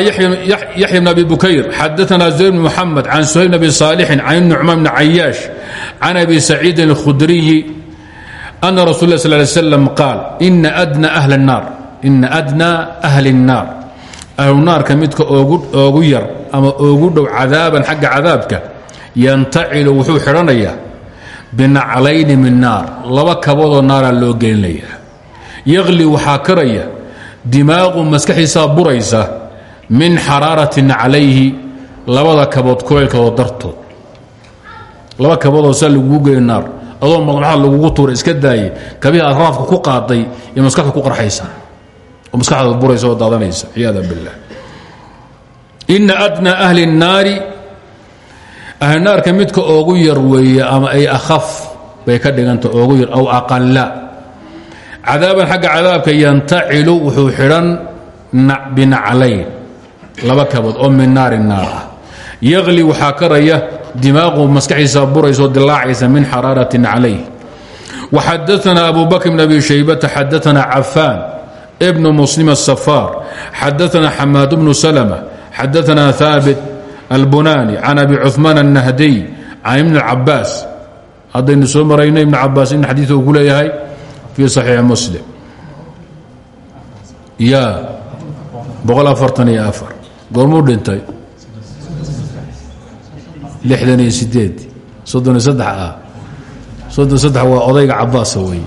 yaxya bn abi bukayr xadaana zayr bn muxamed can suhayl bn abi saalixin can nucmaan bn cayaash can abi saciidin اlkhudriyi ana rasul lah sal ly slam qaal ina adna ahli الnaar ahlu naarka midka oogu yar ama oogu dhow cadaaban xagga cadaabka yantacilu wuxuu xidhanayaa binaclayni min naar. Laba kaboodoo naaraa loo gelinayaa yaqli waxaa karaya dimaaqu maskaxiisaa buraysa min xaraaratin calayhi labada kabood kuleylkooda dartood. Laba kaboodoo saa lagugu geli naar. Adoo madmaxaad lagugu tuura iska daaye kabihii aad ku qaaday iyo maskaxda ku qarxaysa. Oo maskaxdaad buraysa oo daadanaysa ciyaada billah. Ina adnaa ahli الnaari ahli naarka midka oogu yar weeye ama ay akhaf bay ka dhiganta oogu yar aw aqala cadaaban xagga cadaabka yantacilu wuxuu xidhan binaclayn laba kabood oo min naari naar ah. Yaqli waxaa karaya maskaxiisa buraysaoo dilaacaysa min xaraaratin calayh waxadaana abu bakr bn abi shaybata xadaana cafaan bnu muslim asafaar xadaana xamaad bnu salma xadaana haabit albunani can abi cuثmaan الnahdiy can ibn اcabaas haddaynu soo marayno ibn cabaas in xadiiu ku leeyahay fii صaxiixi muslim ya goormuu dhintay lixdan iyo sideed soddon iyo saddex ah soddon saddex waa odayga cabaasa wey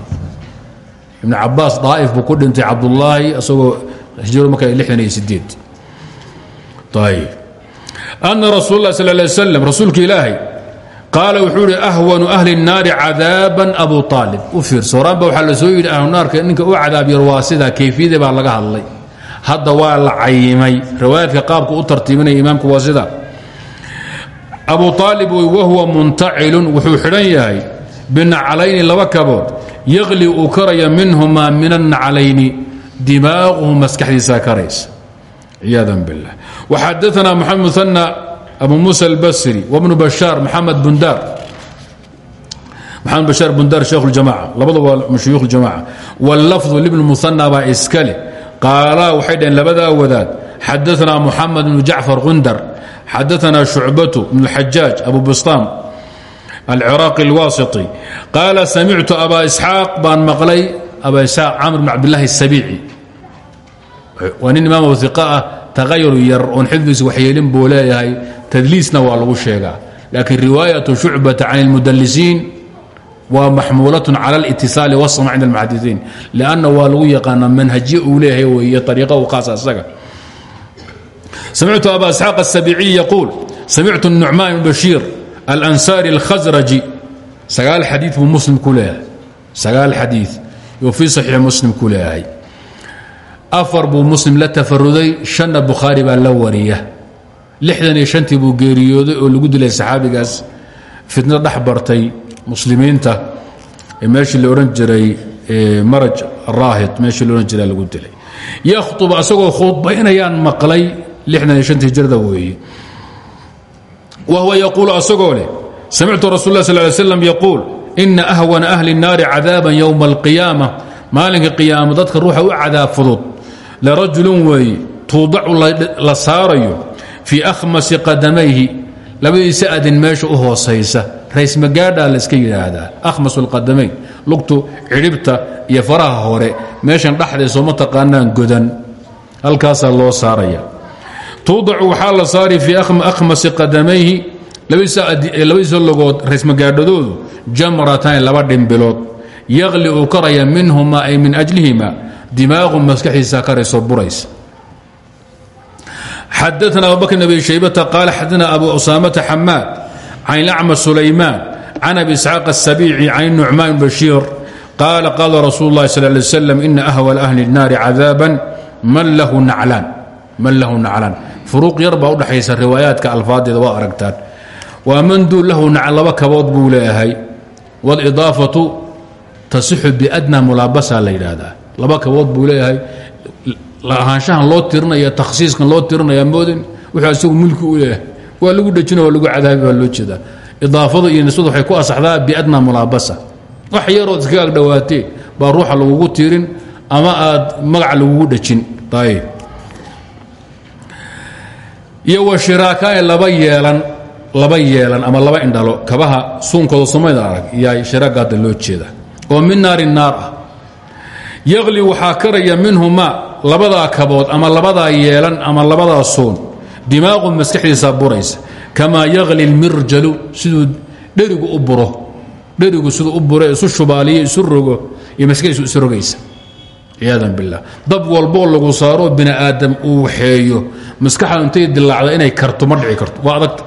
ibn cabaas daa'if buu ku dhintay cabdullaahi isagoo hijro marka lixdan iyo sideed ayb ana rasuul lah sal lay slam rasuulka ilaahay qaala wuxuu ihi ahwanu ahli الnaari cadaaban abu aalib u fiirso horaan ba waxaa la soo yidhi ahlunaarka ninka u cadaab yar waa sida kayfiyada baa laga hadlay hadda waa la cayimay riwaayaadka qaabku u tartiibinaya imaamku waa sida abu aalib wahuwa muntacilun wuxuu xidhan yahay binaclayni laba kabood yaqli uu karaya minhumaa min annaclayni dimaaquhu maskaxdiisa karaysa ciyaada biاllah waxadaana maxamed muana abu musa albasri wbnu bashaar maxamed bundar maxamed bashaar bundar sheekh اljamaca labadaba waa shuyuukh اljamaca wاllafظu libn muana baa iskale qaalaa waxay dhaheen labadaa wadaad xadaana muxamed bnu jacfar gundar xadaana shucbatu bn اlxajaaj abu bistaam alciraaqi اlwaasiti qaala samictu abaa isxaaq baan maqlay abaa isxaaq camr bn cabdillaahi الsabiici waa nin imaam iqa ah tagayur yar oon xifdigiisa waxyeelin buu leeyahay tadliisna waa lagu sheegaa laakiin riwaayaة shucbata can اlmudalisiin waa maxmuulaة calى اlاtiصaali wاsma cinda اlmuxadisiin lanna waa lagu yaqaana manhajye uu leeyahay wey ariiqa u khaasa isaga samictu aba isxaaq الsabiiciy yaquul samictu nucmaan bn bashiir alansaari اlkhasraji sagaal xadii buu muslim ku leeyahay sagaal xadii yuu fii saxiix muslim ku leeyahay afar buu muslim la tafaruday shanna bukhaari baa la wariya. Lixdan iyo shantii buu geeriyooday oo lagu dilay saxaabigaas. Fitna dhex bartay muslimiinta. E, meeshii la odhan jiray e, maraj raahid meeshii laodhan jiraa lagu dilay. Yakhtuba asagoo khudbaynayaan maqlay lixdan iyo shantii hijrada weeye wa huwa yaquulu asagoo leh samictu rasul lah sal ly slam yaquul ina ahwana ahli الnaari cadaaban ywma alqiyaama. Maalinka qiyaama dadka ruuxa u larajulun weeye tuudacu la saarayo fii akhmasi qadamayhi labadiisa adin meesha u hoosaysa raysmagaadhaa la iska yidhaahdaa akhmas اlqadamayn lugtu cidhibta iyo faraha hore meeshan dhexdayso ma taqaanaan godan halkaasaa loo saaraya tuudacu waxaa la saari fii akhmasi qadamayhi labadiisa logood raysmagaadhadoodu jamratan laba dhimbilood yaqli uu karaya minhuma ay min ajlihima dimaaqu maskaxiisa karayso buraysa xadaana abubakr bn abi shaybata qaal xadaana abu usaamata xamaad can lacma sulaymaan can abi isxaaq asabiici can nucmaan bashiir qaala qaala rasuul اlahi sal lay slam ina ahwal ahli اnnaari cadaaban man lahu naclaan furuuq yar baa u dhaxaysa riwaayaadka alfaadeeda waa aragtaan waa manduu lahu nacl laba kabood buu leeyahay walidaafatu tasixu biadna mulaabasa la yidhaahdaa laba kabood buu leeyahay. Ahaanshahan loo tirinaya takhsiiskan loo tirinaya moodin wuxuu isagu mulki u leeyahay. Waa lagu dhejina waa lagu cadaabi baa loo jeedaa. Idaafadu iyo nisbadu waxay ku asaxdaa biadna mulaabasa. Wax yarood iskaga agdhowaatee baa ruuxa lagugu tiirin ama aad magac lagugu dhejin ayb iyo wa shiraakaani laba yeelan laba yeelan ama laba indhalo kabaha suunkooda somayda arag iyaa shiraagaada loo jeeda oo min naari naar ah yaqli waxaa karaya minhuma labadaa kabood ama labadaa yeelan ama labadaa suun. Dimaaqu maskaxdiisaa buraysa. Kamaa yaqli lmirjalu siduu dherigu u buro. Dherigu siduu u buro isu shubaaliyo isu rogo iyo maskaxdiisu isu rogaysa. Ciyaadan bilah dab walboo lagu saaro bini aadam uu waxeeyo. Maskaxda intay dilaacda inay karto ma dhici karto. Waa adagta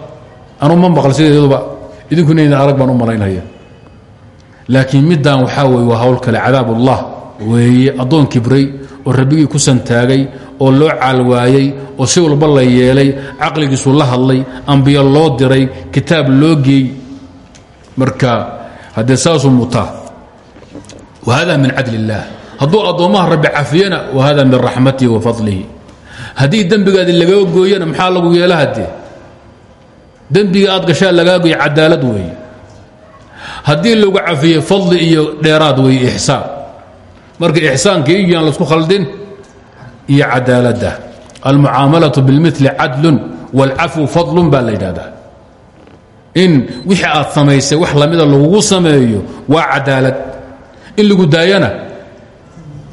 anuu ma maqal sideeduba idinkunaydan arag baan u malaynaya. Laakiin middan waxaa weye hawl kale cadaabullah weeye addoon kibray oo rabbigii ku santaagay oo loo caalwaayey oo si walba la yeelay caqligiisu la hadlay ambiyo loo diray kitaab loo geey marka haddee saasuu mutaa wa hada min cadl illaah hadduu addoommaha rabbi cafiyana wa hada min raxmatihi wa fadlihi. Haddii dembigaadi lagaa gooyana maxaa lagu yeela haddee? Dembiga aad gashaa lagaa gooya cadaalad weeye haddii lagu cafiye fadli iyo dheeraad weeye ixsaan marka ixsaanka iyo aan laisku khaldin iyo cadaaladda almucaamalaةu biاlmili cadlun wاlcafwu fadlun baa la yidhahdaa in wixii aad samaysay wax lamida lagugu sameeyo waa cadaalad in lagu daayana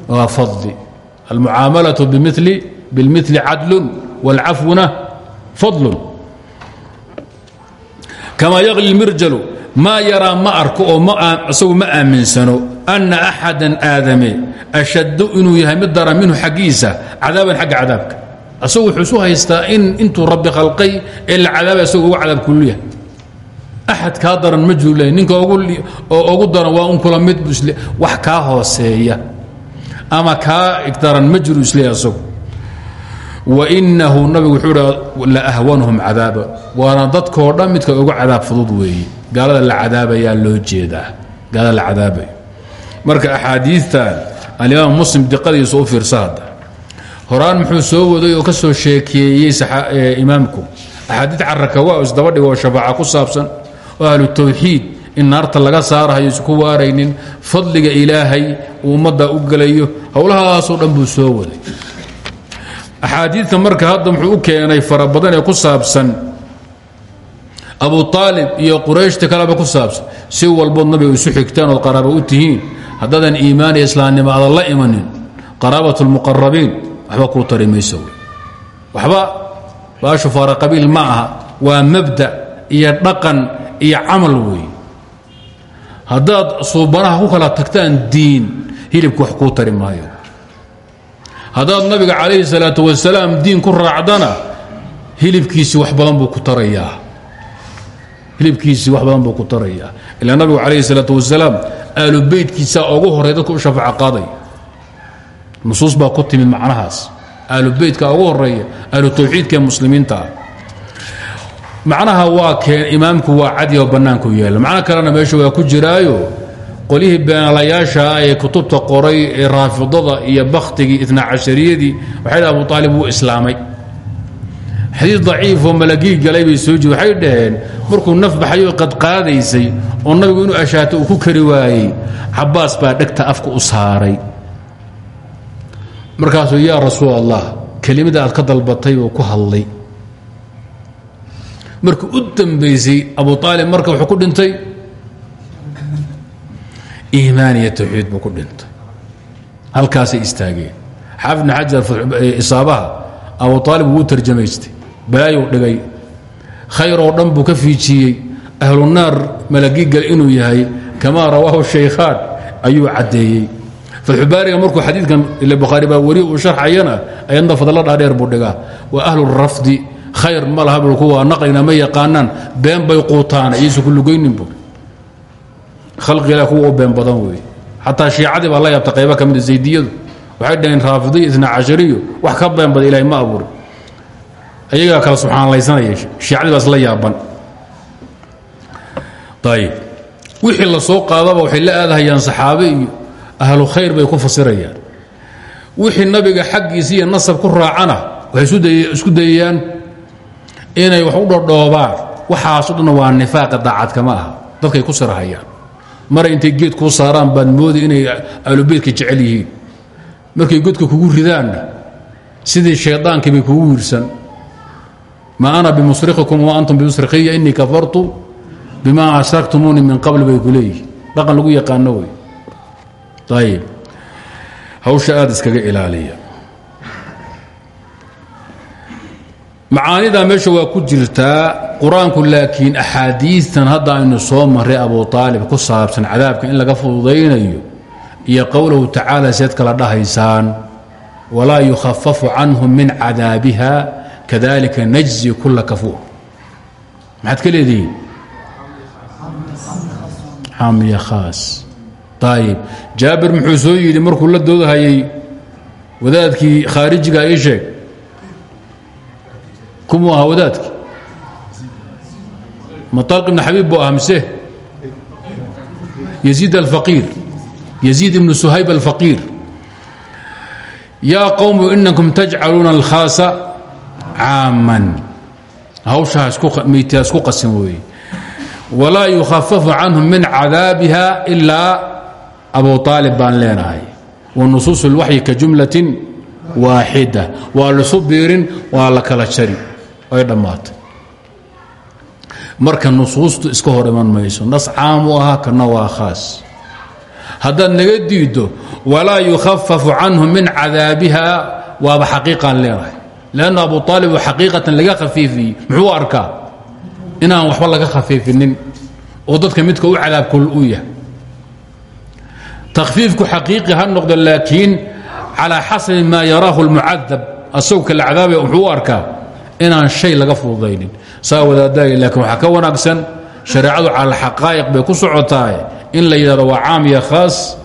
waa fadli almucaamalaةu biاlmili cadlun wاlcafwuna fadlun kamaa yaqli اlmirjalu maa yaraa ma arko oo isagu ma aaminsano ana axada aadame ashaddu inuu yahay mid dara minhu xaggiisa cadaaban xagga cadaabka. Asagu wuxuu isu haystaa in intuu rabbi khalqay ee la cadaabay asagu ugu cadaab kullu yahay. Axad kaa daran ma juu leey ninka oo ugu daran waa un kula mid wax kaa hooseeya. Ama kaa daran ma jiru isleey asagu wainahu nabigu wuxuu hi la waana dadkoo dhan midka ugu cadaab fudud weeye gaalada la cadaabayaa loo jeedaa. Gaalada la cadaabayo marka axaadiitan alimaam muslim diqadiisa u fiirsa hadda horaan muxuu soo waday oo ka soo sheekeeyey imaamku. Axaadiid carakawa oo isdabadhiga oo shafaaca ku saabsan oo ahlu in naarta laga saarahayo isku waaraynin fadliga ilaahay uu ummadda u gelayo howlahaasoo dhan buu soo waday. Axaadiidta marka hadda muxuu u keenay fara badan ee ku saabsan abu aalib iyo qurayshta kaleba ku saabsan si walbood nabiga isu xigtaan ood qaraaba u tihiin haddaadan iimaan iyo islaamnimo aadan la imanin qaraabat lmuqarabiin waxba kuu tari mayso. Waxba baashu faara qabiil ma aha waa mabda iyo dhaqan iyo camal weeye haddaad suubanaha ku kala tagtaan diin hilibka wax kuu tari maayo. Haddaad nabiga calayhi salaatu wasalaam diin ku raacdana hilibkiisii wax badan buu ku tarayaa hilibkiisii wax badan buu ku tarayaa ilaa nabigu calayhi salaatu wasalaam aalu beytkiisaa ugu horey dadka u qaaday. Nusuus baa ku timid macnahaas. Aalu beytka ugu horreeya aalu tawxiidka ee muslimiinta. Ah macnaha waa keen imaamku waa cadioo bannaanku yaalla macno kalena meesha waa ku jiraayo qolyihii beenalayaasha ee kutubta qoray ee raafidada iyo bakhtigii itna cashariyadii waxay abu aalib islaamay xadiis daciifoo malagii galay bay soo jiri waxay dhaheen markuu naf baxayo qadqaadaysay oo nabigu inuu ashaato uu ku kari waayey cabaas baa dhegta afka u saaray. Markaasuu yaa rasuul kelimada aad ka dalbatay oo ku hadlay. Markii u dambaysay abu aalib marka wuxuu ku dhintay iimaan iyo buu ku dhintay. Halkaasay istaageen. Xaafid bn xajar isaabaha abu aalib wuu tarjamaystay balaayuu dhigay. Khayr oo dhan buu ka fiijiyey. Ahlu naar malagigal inuu yahay kamaa rawaahu shaykhaan ayuu caddeeyey. Fatxubaariga markuu xadiidkan ile bukhaari baa weri uu sharxayana ayadna fadlo dhaadheer buu dhigaa. Waa ahlu rafdi khayr ma laha bul kuwa ma yaqaanaan been bay quutaan ayaysu ku lugaynin buu. Khalqilah kuwa u been badan weeye xataa shiicadii baa la yaabta qaybo ka mida zaydiyadu. Waxay dhaheen raafidiyo itna cashariyo wax ka been bada ilahay ma abuurin ayagaa kala subxaanlaysanaya shiicadii baa yaaban. Ayib wixii la soo qaadaba waxay la aadahayaan saxaabe iyo ahlu khayr bay ku fasirayaan. Wixii nabiga xaggiisa iyo nasab ku raacana waxay isku dayayaan inay wax u dhodhoobaan. Waxaaso dhan waa nifaaqa daacadkama aha. Dadkay ku sirahayaan. Maray intay geed kuu saaraan baad moodi inay ahlubeytka jecel yihiin. Markay godka kugu ridaanna sidii shaydaankii bay kugu wiirsan ma ana bimusrikikum wa antum bimusrikiya inii kafartu bima ashraktumuuni min qabl bay ku leeyihiin dhaqan lagu yaqaano wey ayib hawsha aada iskaga ilaaliya. Macaanidaa meesha waa ku jirtaa qur'aanku laakiin axaadiitan hadda aynu soo maray abu aalib ku saabsan cadaabka in laga fududaynayo iyo qowlahu tacaala seed kala dhahaysaan walaa yukhafafu canhum min cadaabiha kadalika najzi kula kafuur maxaad ka leedihiin xamiya khaas ayib jaabir muxuu soo yidhi markuu la doodahayay wadaadkii khaarijiga ii sheeg kumuu ahaa wadaadki maطalq ibn xabiib buu ahaa mise yaziid alfaqiir yaziid ibnu suhayb alfaqiir yaa qowmu inakum tajcaluuna alkhaasa caaman hawshaa meytaa isku qasin weeye walaa yukhafafu canhum min cadaabiha ilaa abu aalib baan leenahay wa nusuus اlwaxyi ka jumlatin waaxida waa lisu biirin waa la kala jari ay dhammaatay marka nusuustu iska hor iman mayso nas caam u ahaa kana waa khaas haddaad naga diiddo walaa yukhafafu canhum min cadaabiha waaba xaqiiqaan leenahay lanna abu aalib xaqiiqatan laga khafiifiyey muxuu arkaa inaan waxba laga khafiifinin oo dadka midka u cadaabkul u yahay takfiifku xaqiiqi ha noqdo laakiin calaa xasabi maa yaraahu اlmucadab asagoo kala cadaabaya wuxuu u arkaa inaan shay laga fududaynin saa wadaadaaya laakiin waxaa ka wanaagsan shareecadu cala xaqaa'iq bay ku socotaay in la yidhahdo waa caam iyo khaas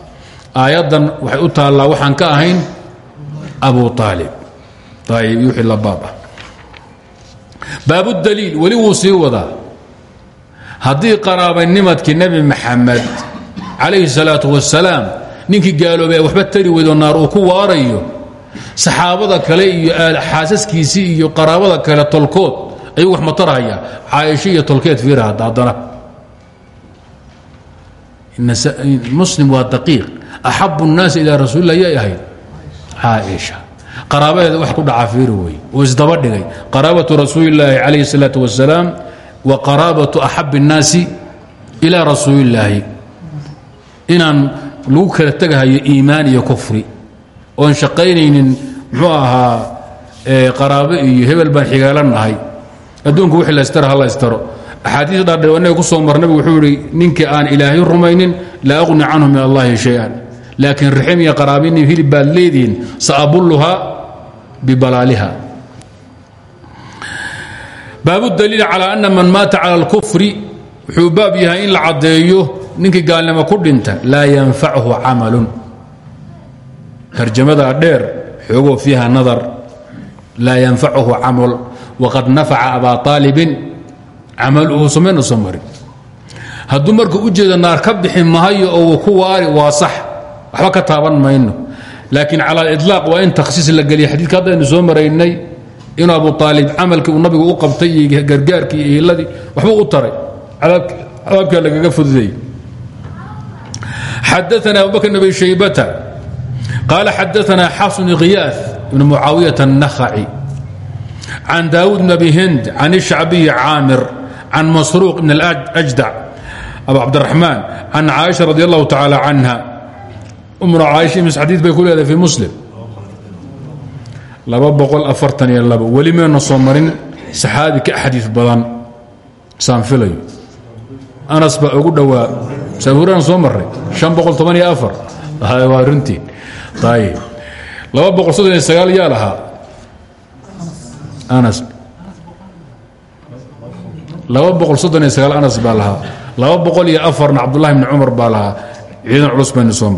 aayaddan waxay u taallaa waxaan ka ahayn abu aalib ayb wixii la baab ah. Weli wuu sii wadaa. Haddii qaraabanimadkii nebi maxamed calayhi salaatu wasalaam ninkii gaaloobay waxba tari weydo naar uu ku waarayo saxaabada kale iyo xaasaskiisii iyo qaraabada kale tolkood ayuu wax matarhaya caaisho iyo tolkeed fiira haddana. Muslim waa daqiiq. Axabu الnaasi ilaa rasuulilah yay ahayd. Caaisha qaraabadeeda wax ku dhacafiiri weye uu isdaba dhigay. Qaraabatu rasuulilaahi calayh salaau wasalaam wa qaraabatu axab اnnaasi ilaa rasuulilaahi inaan lagu kala tegahayo iimaan iyo kufri. Oon shaqaynaynin muxuu ahaa qaraabo iyo hebel baan xigaalanahay adduunku wixi la ystara hala ystaro axaadiis dhaadhe innaga ku soo mar wuxuu yihi ninkii aan ilaahay rumaynin laa aqni canhu min allahi shay-an laakiin raxim iyo qaraabini hilib baad leedihiin saabulluhaa bibalaaliha baabudaliil calaa ana man maata cala alkufri wuxuu baab yahay in la caddeeyo ninkii gaalnimo ku dhinta laa yanfachu camalun. Tarjamada dheer xoogoo fiiha nadar laa yanfachu camal. Waqad nafaca abaa aalibin camaluhu samayna soo marin. Hadduu marka u jeeda naar ka bixi mahayo oo ku waari waa sax waxba ka taaban mayno laakiin cala aliطlaaq waa in takhsiis la geliya xadiidka haddaynu soo maraynay inuu abu aalib camalkii uu nabigu u qabtay iyo gargaarkii iyo hiladii waxba u taray cadaabkaa lagaga fududayy xadaana abubakr bn abi shaybata qaala xadaana xasun khiyaas ibn mucaawiyaة الnahaci can daawud bn abi hind can الshacbiyi caamir can masruuq bn اljdac abu cabdiraxmaan can caaisha radi allahu tacaala canha umra caaisha xadiid bay ku leedahay fi muslim. Weli meena soo marin saxaabi ka xadiid badan saan filayo. Anas baa ugu dhowaa. Sabuuraan soo afar. Waa runtii yaa lahaa. Anas. Anas baa lahaa. Laba boqol iyo afarna cabdullahi bni cumar baa lahaa. Ciidan culus baynu soo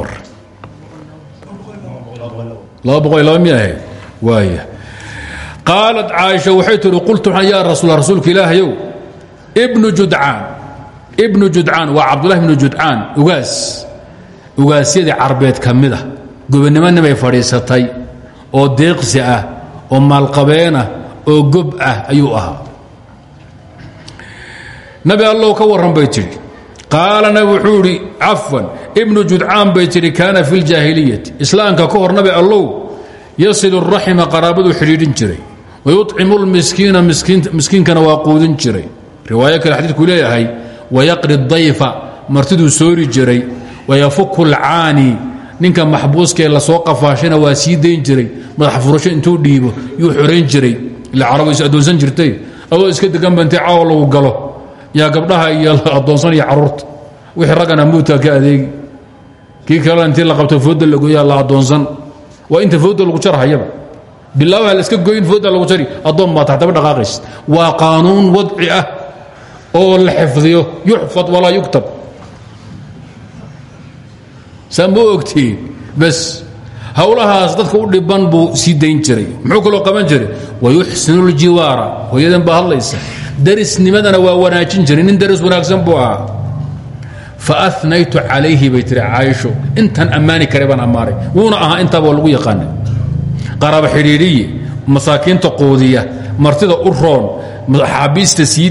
qaalat caaisha waxay tihi qultu yaa rasuul rasuulka ilaahayow ibnu judcaan ibnu judcaan waa cabdullahi ibnu judcaan ugaas ugaasyadii carbeed ka mid a gobonnimonimay fadhiisatay oo deeqsi ah oo maalqabeenah oo gob ah ayuu ahaa. Nabi allow ka warran bay tidhi qaala nabi wuxuu idhi cafwan ibnu judcaan bay tidhi kaana fi ljaahiliyati islaamka ka hor nabi allow yasilu raxima qaraabaduu xidhiidhin jiray. Wayucimu lmiskiina miskiinkana waa quudin jiray. Riwaayo kale xadiidkuu leeyahay wayaqri dayfa martiduu soori jiray. Wayafuku lcaani ninka maxbuuskaee la soo qafaashana waa sii dayn jiray. Madax furasho intuu dhiibo yuu xorayn jiray. Ila carabu is addoonsan jirtay. Adoo iska deganba intay caawa lagu galo yaa gabdhaha iyo addoonsanaya carruurta. Wixii raggana muudkaa ka adeegi. Kii kalena intii la qabto fooda lagoyaa la addoonsan. Waa inta fooda lagu jarhayaba bilaabaha la iska goyn fooda lagu jari. Addoon baa taxtaba dhaqaaqays waa qaanuun wadci ah oo la xifdiyo. Yuxfad walaa yuktab. Saa ma ogtiin bas hawlahaas dadka u dhiban buu sii dayn jiray. Muxuu kaloo qaban jiray? Wayuxsinu ljiwaara. Hooyadan baa hadlaysa darisnimadana waa wanaajin jiray nin daris wanaagsan buu ahaa. Faanaytu calayhi bay tiri caaisho intan ammaani kare baan ammaanay wuuna ahaa intaaba lagu yaqaanay. Qaraaba xidhiidhiye masaakiinta quudiya martida u roon xaabiista sii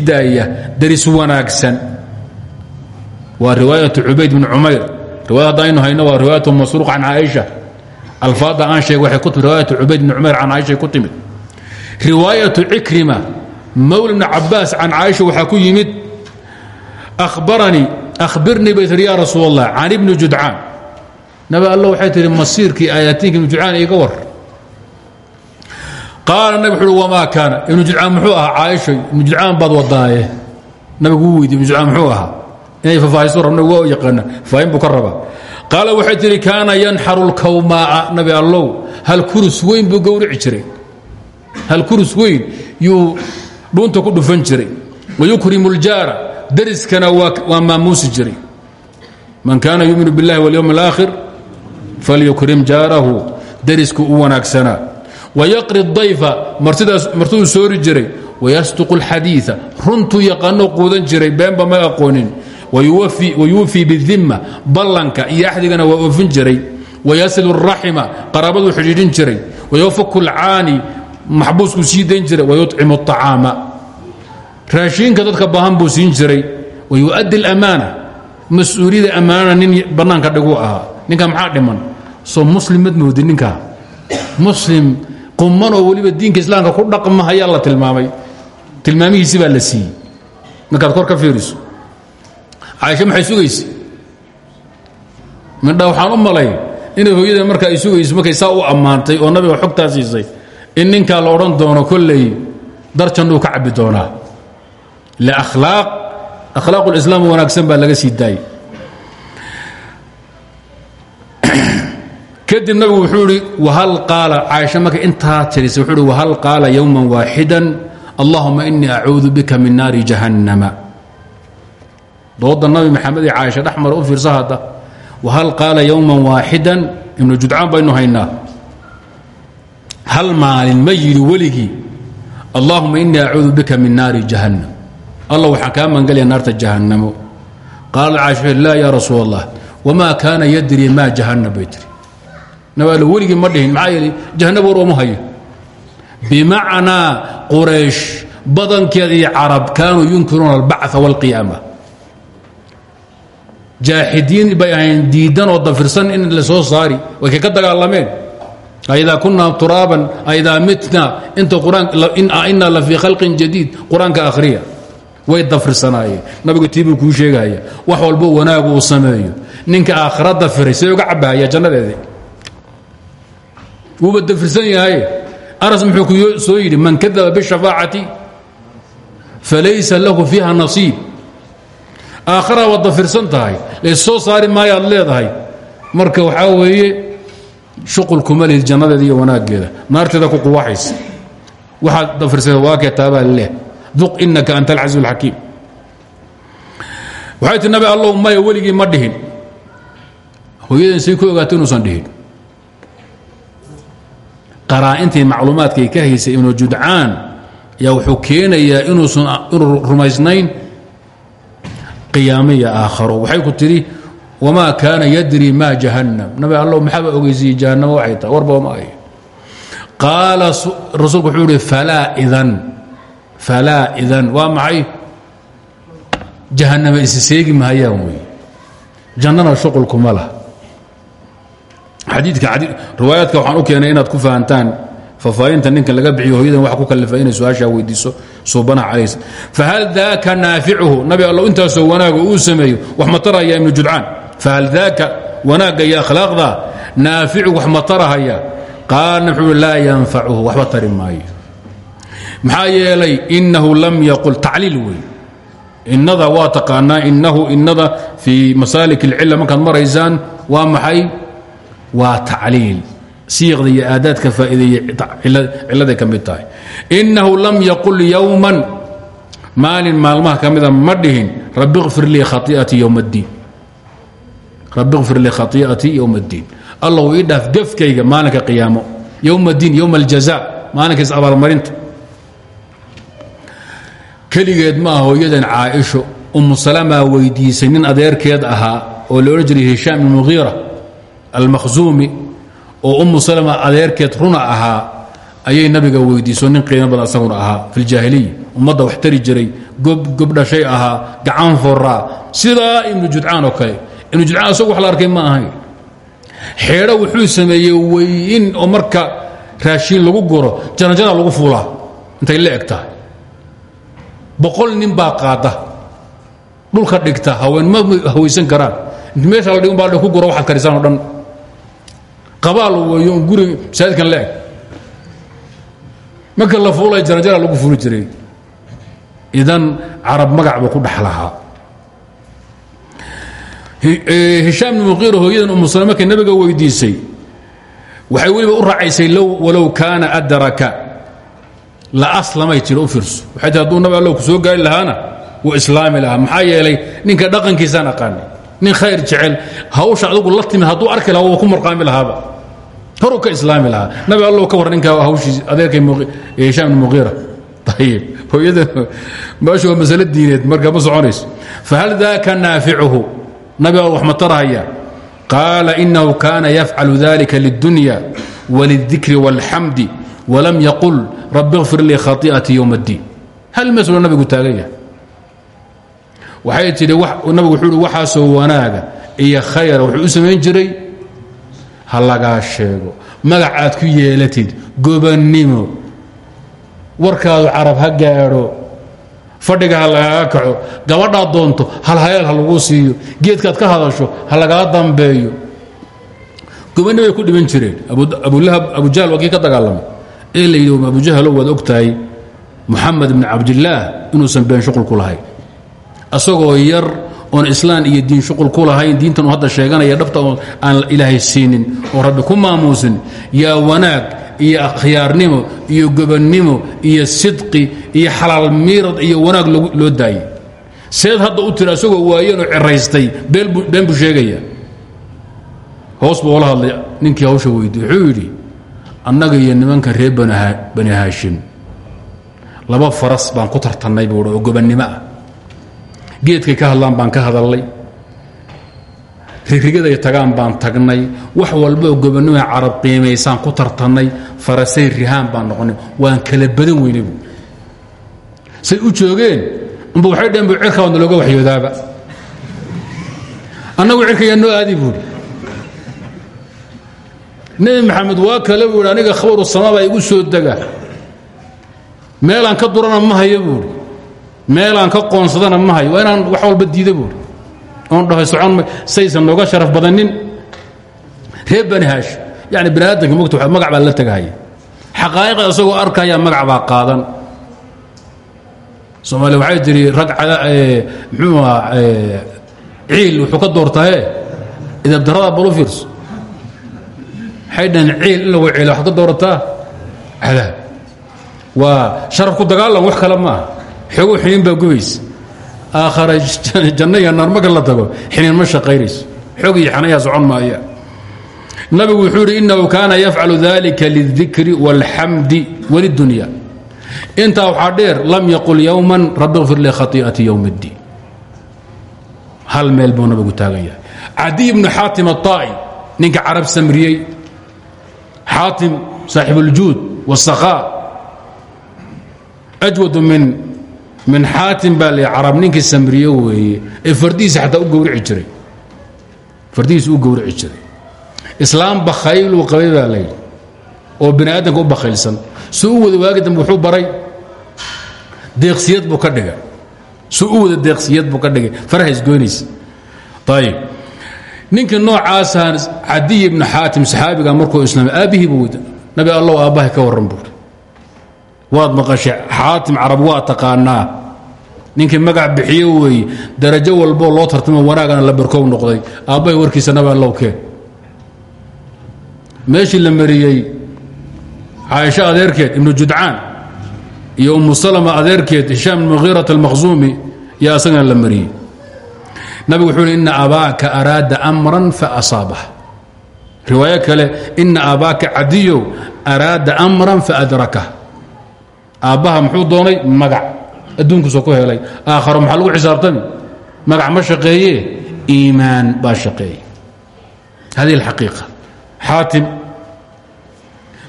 daris wanaagsan. Waa riwaayatu cubayd bn cumayr. Riwayad haddaynu hayno waa riwaayatu masruuq can caaisha. Alfaadda aan sheeg waxay ku riwaayatu cubayd bn cumayr can caaisha ku timid. Riwaayatu cikrima mawla bni cabaas can caaisha waxaa ku yimid ahbaranii ahbirnii bay tihi yaa rasuul allah can ibni judcaan nabi alla waxay tihi masiirkii aayatiinka ibnu judcaan iiga war. Qaala nabig wuxu uhi wamaa kaana? Ibnu judcaan muxuu ahaa caaisha ibnu judcaan baad wadaaye. Nabigu wuu weydiye ibnu judcaan muxuu ahaa? Inay fafaahiso rabna waa yaqaana faahin buu ka rabaa. Qaala waxay tihi kaana yanxaru lkawmaa'a nabi allow hal kurus weyn buu gowrici jiray. Hal kurus weyn yuu dhuunta ku dhufan jiray wayukrimu ljaara dariskana waa maamuusi jiray man kaana yuminu biاllahi wاlyowm اlaakhir falyukrim jaarahu darisku u wanaagsanaa wayaqri dayfa martiduu soori jiray wayasduqu اlxadiiثa runtuu yaqaano quudan jiray beenba ma aqoonin wayuufii bidima ballanka iyo axdigana waa oofin jiray wayasilu الraxima qaraabaduu xidhiidhin jiray wayufaku اlcaani maxbuuskuu sii dayn jiray wayucimu acaama raashiinka dadka baahan buu siin jiray wayuaddi lamaana mas'uuliyada ammaanana nin bannaanka dhiguu ahaa ninka maxaa dhiman? Soo muslimad moodi ninkaa muslim qumanoo weliba diinka islaamka ku dhaqmahayaa la tilmaamay. Tilmaamihiisi baa la siiyey. Markaad kor ka fiiriso. Caaisha maxay sugaysa midha u malay inay hooyada marka ay sugayso u ammaantay oo nabiga xogtaa in ninkaa la odhan doono kolley darjannuu ka cabbi doonaa. Liakhlaaq akhlaaq ulislaam wanaagsan baa laga sii daayey. Kadib nabigu wuxuu idhi wahal qaala? Caaisha markay intaa tirisay wuxuu ihi wahal qaala yowman waaxidan allahuma inii acuudu bika min naari jahannama. Dooda nabi maxamed iyo caaisha u fiirsa hadda. Wahal qaala yowman waaxidan ibnu judcaan baynu haynaa hal maalin ma yidhi weligii allahuma inii acuudu bika min naari jahannam alla waxaan kaa maangelaya naarta jahannamo qaala caaisha laa yaa rasuul allah wamaa kaana yadri maa jahannam bay tiri nabaalo ma dhihin maxaa yeelay jahannab war ooma hayo bimacnaa quraysh badankeeda iyo carab kaanuu yunkiruuna albacثa wاlqiyaama jaaxidiin bay ahayn diidan oo dafirsan in la soo saari way kaka dagaalameen aidaa kunaa turaaban aidaa mitna. Ina la fii khalqin jadiid qur'aanka akhriya. Way dafirsanaayeen nabigu tiibuu kuu sheegaya. Wax walbo wanaagu uu sameeyo. Ninka aakhira dafiray see uga cabahaya jannadeedi. Wuuba dafirsan yahay anas muxuu ku soo yidhi man kadaba bishafaacati falaysa lahu fiiha nasiib. Aakhira waad dafirsan tahay. Lassoo saari maayaad leedahay. Marka waxaa weeye shuqul kuma lihid jannadeeda iyo wanaaggeeda. Naarteeda ku quwaxaysa. Waxaad dafirsata waa kee taabaa leh? Duq inaka anta alcasiiz alxakiim waxay tii nabi allow maya weligii ma dhihin. Hooyadeen ku ogaatay inuusan dhihin. Qaraa'intii macluumaadkay ka haysay ibnu judcaan yaa wuxuu keenayaa inuusan inuu rumaysnayn qiyaamiya aakharo. Waxay ku tidhi wamaa kaana yadri ma jahannam nabi allow maxaaba ogeysiiyey jahannamo waxay tahay warba ma ay qaala rasuulku wuxuu ihi falaa idan falaa idan waa maxay jahannama isi seegi mahayaan wey jannana shuqulkuma lah xadiidka riwaayaadka waxaan u keenay inaad ku fahantaan fafaahinta ninkan laga bixiyo hooyadan wax ku kalifa inay su'aashaa weydiiso suubana calays fahal daaka naaficuhu nabi allow intaasoo wanaaga uu sameeyo wax ma taraya ibnu judcaan fahal daaka wanaagga iyo akhlaaqda naaficu wax ma tarahaya qaala wuxuu laa yanfacuhu waxba tari maayo maxaa yeelay inahu lam yaqul tacliil wey innada waa taqaanaa inahu innada fii masaalik اlcila markaad maraysaan waa maxay waa tacliil siiqda iyo aadaadka faa'iideeye cilladay ka mid tahay innahu lam yaqul yowman maalin maalmaha ka mida ma dhihin rabi kfir lii khaiatii ywm اddiin rabi kfir li khaiati ywm اddiin allahu ii dhaaf gefkayga maalinka qiyaamo ywm اddiin ywm aljaza maalinkays abaalmarinta. Keligeed ma aho iyadan caaisho salama weydiisay adeerkeed ahaa oo la odhan jiray hishaam ibn muhiira almakhzuumi oo umu salama adeerkeed runa ahaa ayay nabiga weydiiso nin qiimo badan asaguna ahaa ummada ljaahiliya ummadda wax tari jiray ahaa gacan foraa sidaa ibnu judcaan oo kale ibnu judcaan isagu wax la arkay ma ahayn xeedho wuxuu sameeyey weyin oo marka raashiin lagu guro janajana lagu fuulaa. Intay la boqol nin baa qaada. Dhigta haween ma hawaysan karaan. Meesha la dhig baa ku guro waxaad karisaan o dhan. Qabaal weeyo un guri masaajidkan la eg. Marka la fuulay janajana lagu fuuli jiray. Idan carab magac ku dhex hishaam bn muqiir hooyadan umu salme markay nabiga weydiisay. Waxay weliba u raacaysay walow kaana adraka. La aslamay tiri u fiirso. Waxay tii hadduu nabi allow ku soo gaari lahaana wuu islaami lahaa. Maxaa yeelay ninka dhaqankiisaan aqaanay nin khayr jecel hawsha adigu la timid hadduu arki lahaa waa ku marqaami lahaaba. Horuu ka islaami lahaa. Nabi allow ka war ninka hawshiis adeerkay hishaam bn muqiira ayib hooyada meeshu waa masale diineed marka ma soconayso. Fahal daaka naaficuhu nabi al wax ma tarahaya qaala inahu kaana yafcalu dalika liلdunya wاlidikri wاlxamdi walam yaqul rabi اغfir lii khai'atii ywm اddiin hal meslo nabigu taagan yahay waxay tidhi nabigu wuxuu hi waxaasoo wanaaga iyo khayra wuxuu u samayn jiray ha lagaa sheego magac aad ku yeelatid gobannimo warkaadu carab ha gaadho fadhiga ha lagaaga kaco gabadhaad doonto halhayeel ha laguu siiyo geedkaad ka hadasho ha lagaa dambeeyo. Gobani bay ku dhiban jireen. Abulahab abujahal waa kii ka dagaalamay. Ee la yidhi abujahalo waad og tahay muxamed ibni cabdillaah inuusan been shuqul ku lahayn. Asagoo yar oon islaan iyo diin shuqul ku lahayn diintan uu hadda sheeganaya dhabta oo aan ilaahay siinin oo rabbi ku maamuusin. Yaa wanaag iyo akhyaarnimo iyo gobannimo iyo sidqi iyo xalaal miirad iyo wanaag loo daayay seed hadda u tiri asagoo waayeenoo ceraystay been buu sheegaya. Hoos buu ola hadlay ninkii hawsha weydiy wuxuu yidhi annaga iyo nimanka reer bani haashim laba faras baan ku tartannay buu oo gobannimo ah. Geedkay ka hadlaan baan ka hadalnay rigrigaday tagaan baan tagnay. Wax walbaoo gobannimoa carab qiimaysaan ku tartannay farasay rihaan baan noqonay. Waan kala badan weynay buu. Say u joogeen umba waxay dheen bu cirkaadna looga waxyoodaaba. Annagu cirkayaa noo aadi buuhi nebi maxamed waa kale buu aniga khabaru samaabaa igu soo dega. Meelaan ka durana ma hayo buuhi meelaan ka qoonsadana ma hayo. Waa inaan wax walba diida buuhi oon dhahay socon saysan nooga sharaf badanin. Reer bani haash yani bani aadamka mogta magac baa la tegahaya xaqaa'iqda isagoo arkaya magac baa qaadan. Soomaaliya waxay tihi rag muxuu aha ciil wuxuu ka doortahe idabdarada balu fiirso. Waxay dhaheen ciil in lagu ciila waxaad ka doorataa cadaab waa sharaf ku dagaalan wax kale maaha xoogu xiniin baa gubaysa aakhara janno iyo naar marka la tago xiniin ma shaqaynayso xoog iyo xanayaa socon maaya nabigu wuxuu yidhi inahu kaana yafcalu dalika lildikri wاlxamdi wlidunya intaa waxaa dheer lam yaqul yowma rabi kfir li khai'ati ywm اddiin hal meel buu nabigu taagan yahay cadiy bnu xaatim aلطaa'i ninka carab samriyey xaatim saaxib اljuud wالsakhaa ajwadu min min xaatim baa l carab ninkii samriye weeye ee fardihiisa ataa u gawrici jiray. Fardihiisa u gawrici jiray. Islaam bakhayluu qabay baa layidhi oo bini aadamka u bakhaylsan. Suu wada waagi wuxuu baray. Deeqsiyad buu ka dhigay. Suu wada deeqsiyad buu ka dhigay. Faraha isgoynaysa ayib. Ninkii noocaasaan cadiy ibnu xaatim saxaabiga markuu islaamay aabbihii buu nabi allow aabbahay ka warran buuri waad maqashay xaatim carab waa taqaanaa. Ninkii magac bixiye weeye darajo walboo loo tartamo wanaagana la barkoow noqday. Aabbahay warkiisa nabi allow keen meeshii la mariyey caaisho adeerkeed ibnu judcaan iyo umu salama adeerkeed hishaam ibn mukhiirat almakhzuumi iyo asagana la mariyey. Nabigu wuxuu hi ina abaaka araada amran faasaabah riwaayo kale ina abaaka cadiyow araada amran faadrakah aabbaha muxuu doonay magac. Adduunkiisoo ku helay. Aakharo maxaa lagu xisaabtami magac ma shaqeeye iimaan baa shaqeeye hadihi alxaqiiqa. Xaatim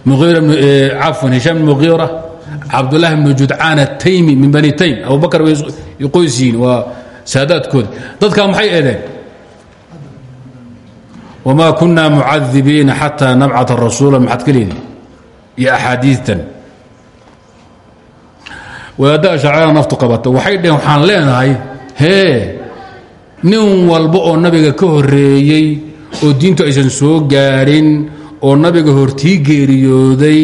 cafwan hishaam bn mugiira cabdulahi bnu judcaan ataymi min bani taym. Abubakar bay qoys yihiin waa saadaadkooda maxay eedeen? Wma kuna mucadibiina xataa nabcata rasuula maxaad ka leedi iyo axaadiitan wadaadda ashaacirada naftu qabata waxay dheheen waxaan leenahay hee nin walba oo nabiga ka horeeyey oo diintu aysan soo gaadhin oo nabiga hortii geeriyooday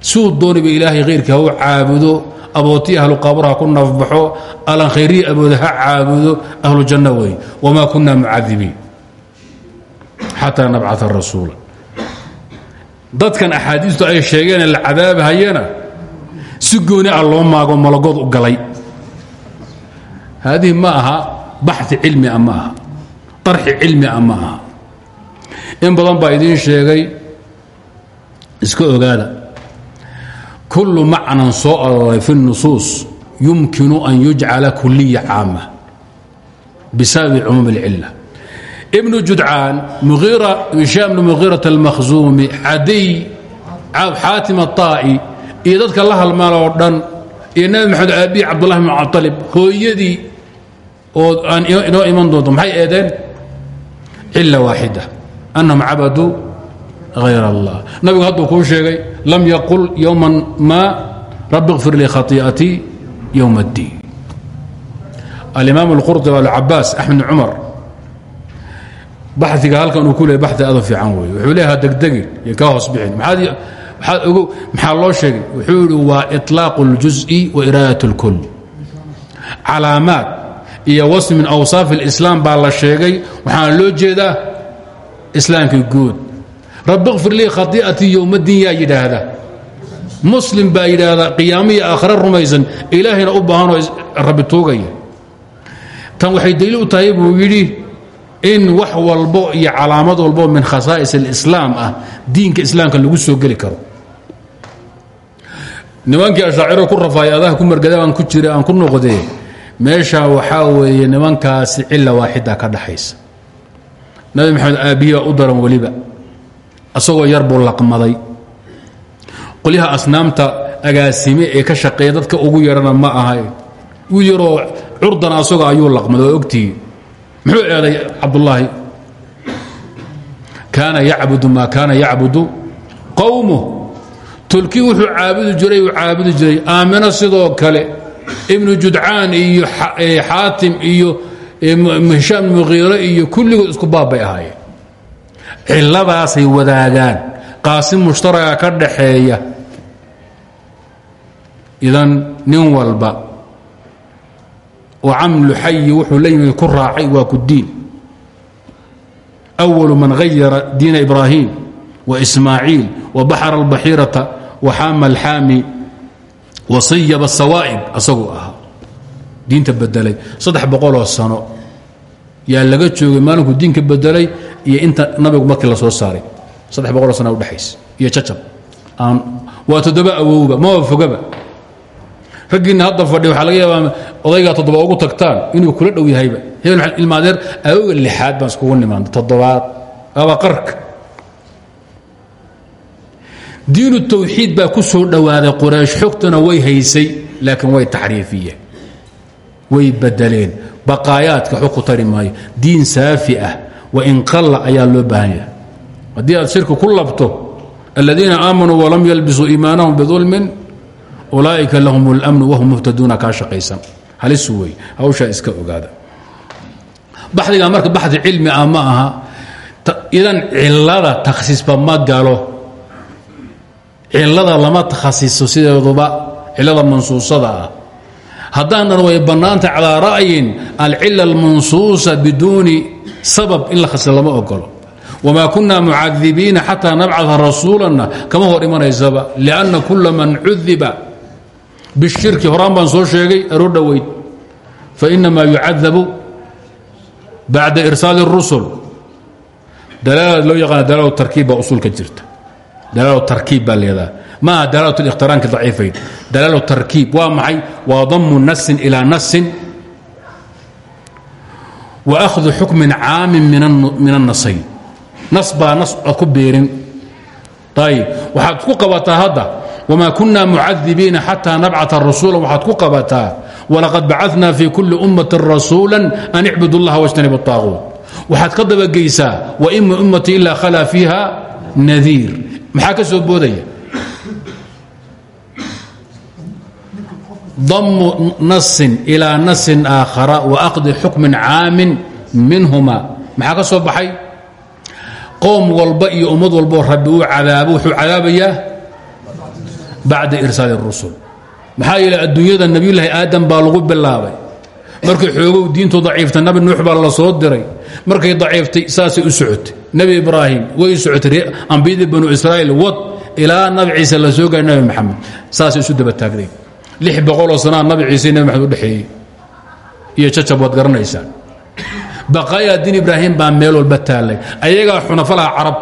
suu dooniba ilaahay khayrkii ha u caabudo abootii ahlu qaabur ha ku nafbaxo alan khayriyi abooda ha caabudo ahlu janno wey wamaa kuna mucadibiin xataa nabcaa rasuula. Dadkan axaadiistu ay sheegeen la cadaabhayana si gooni ah loo maago malagood u galay haadihi ma aha baxi cilmi a ma aha arxi cilmi a ma aha in badan baa idiin sheegay iska ogaada kullu macnan soo arooray fi nusuus yumkinu an yujcala kuliya caama bisababi cumuum اlcila ibnu judcaan hishaam bnu muhiirat almakhzuumi cadiy xaatim aلطaa'i iyo dadka la halmaal oo dhan iyo nabi maxamed aabihi cabdullahi bn mucalib hooyadii oo aan inoo iman doonto maxay eedeen cila waaxida annahum cabaduu hayr allah nabigu hadduu kuu sheegay lam yaqul yowman ma rabi kfir lii khaii'atii yowm اddiin alimaam اlqurطi alcabaas axmed bn cumar baxiga halkan uu ku leey baxi adu fiican wey wuxuu leeyaha degdegin iyo kaa hoos bixin maxaad ogo maxaa loo sheegay wuxuu yidhi waa iطlaaq اljuز'i wa iraadat اlkul calaamaad iyo wasf min awsaaf اlislaam baa la sheegay waxaana loo jeedaa islaamkii guud rabi kfir lii khaii'atii yowmaddiin yaa yidhaahda muslim baa yidhaahda qiyaamo iyo aakhare rumaysan ilaahayna u baahanoo rabi tuugaya tan waxay daliil u tahay buu yidhi in wax walbo iyo calaamad walbo min khasaa'is اlislaam ah diinka islaamka lagu soo geli karo nimankii ashaaciro ku rafaay adaha ku margada aan ku jira aan ku noqdee meesha waxaa weeye nimankaasi cila waaxida ka dhaxaysa. Nabi maxamed aabbihi baa u daran weliba asagoo yar buu laqmaday. Qolyaha asnaamta agaasime ee ka shaqeeya dadka ugu yarana ma ahay u yaroo curdan asagoo ayuu laqmaday oo ogtihi muxuu eeday cabdullaahi? Kaana yacbudu maa kaana yacbudu qowmuh tolkii wuxuu caabudi jiray uu caabudi jiray. Aamino sidoo kale ibnu judcaan iyo xaatim iyo hishaam muqiire iyo kulligood isku baabbay ahaayeen. Cilladaasay wadaagaan. Qaasim mushtaraga ka dhaxeeya. Idan nin walba oo camlu xayi wuxuu la yimid ku raacay waa ku diin. أwalu man hayara diina ibraahim waismaaciil wabaxra albaxiirata waxaama alxaami wasiyaba sawaa'ib asaguu ahaa. Diinta bedelay saddex boqoloo sano. Yaa laga joogay maalinkuu diinka bedelay iyo inta nabigu markii la soo saaray. Saddex boqoloo sana udhexaysa iyo jacab aan waa toddoba awowba maba fogaba raggiinna hadda fadhi waxaa laga yaabaa odaygaa toddoba ugu tagtaan inuu kula dhow yahayba. Hebel ilmaadeer awowga lixaad baan iskugu nimaana toddobaad. Aba qarka diinu tawxiid baa ku soo dhowaaday quraysh xogtuna way haysay laakiin way taxriifiyeen. Way badeleen baqaayaadka xog ku tari diin saafi ah wain qalla ayaa loo baahan haddii aad shirki ku labto aladiina aamanuu walam yalbisuu iimaanahum bidulmin ulaa'ika lahum اlmnu wahum muhtaduuna kaa shaqaysan. Halis wey hawshaa iska ogaada. Baxdiga marka baxdi cilmi ah ma aha. Idan cilada takhsiisba ma galo cilada lama takhasiso sideeduba cilada mansuusada ah. Haddaanan way bannaanta calaa ra'yin alcila almansuusa biduuni sabab in la khasisa lama ogolo wma kuna mucadibiina xataa nabcaa rasuulanna kama hor imanaysaba lianna kula man cudiba bishirki horaan baan soo sheegay aroo dhoweyd fainamaa yucadabu bacda irsaal اrusul dalaal loo yaqaana dalaal tarkiib baa usulka jirta dalaal tarkiib baa leedaha maaha dalaalat اlikhtiraanki daciifayn dalaal tarkiib waa maxay waa damu nasin ilaa nasin wa akhdu xukmin caamin min الnasayn nas baa nas aad ku biirin ayib waxaad ku qabataa hadda wma kuna mucadibiina xatى nabcaa rasuula waxaad ku qabataa walaqad bacana fi kuli ummati rasuula an icbud اllaha wاjtanib الطaaquut waxaad ka dabageysaa wain min ummati ila khalaa fiiha nadiir maxaa ka soo boodaya? Damu nasin ilaa nasin aakhara waakdi xukmin caamin minhuma. Maxaa ka soo baxay? Qoom walba iyo ummad walboo rabbi uu cadaabo wuxuu cadaabayaa bacda irsaal اrusul maxaa yeele adduunyada nebiyulaahi aadam baa lagu bilaabay markay xoogow diintu daciiftay nabi nuux baa la soo diray. Markay daciiftay saasay u socotay. Nebi ibraahim way socotay. Ambiyadii banu israa'iil wad ilaa nabi ciise la soo gaay nabi maxamed saasay isu daba taagday. Lix boqoloo sanaa nabi ciise nabi maxamed udhexeeyey iyo jacab waad garanaysaan. Baqaayaa diin ibraahim baa meel walba taallay ayagaa xunafa laha carab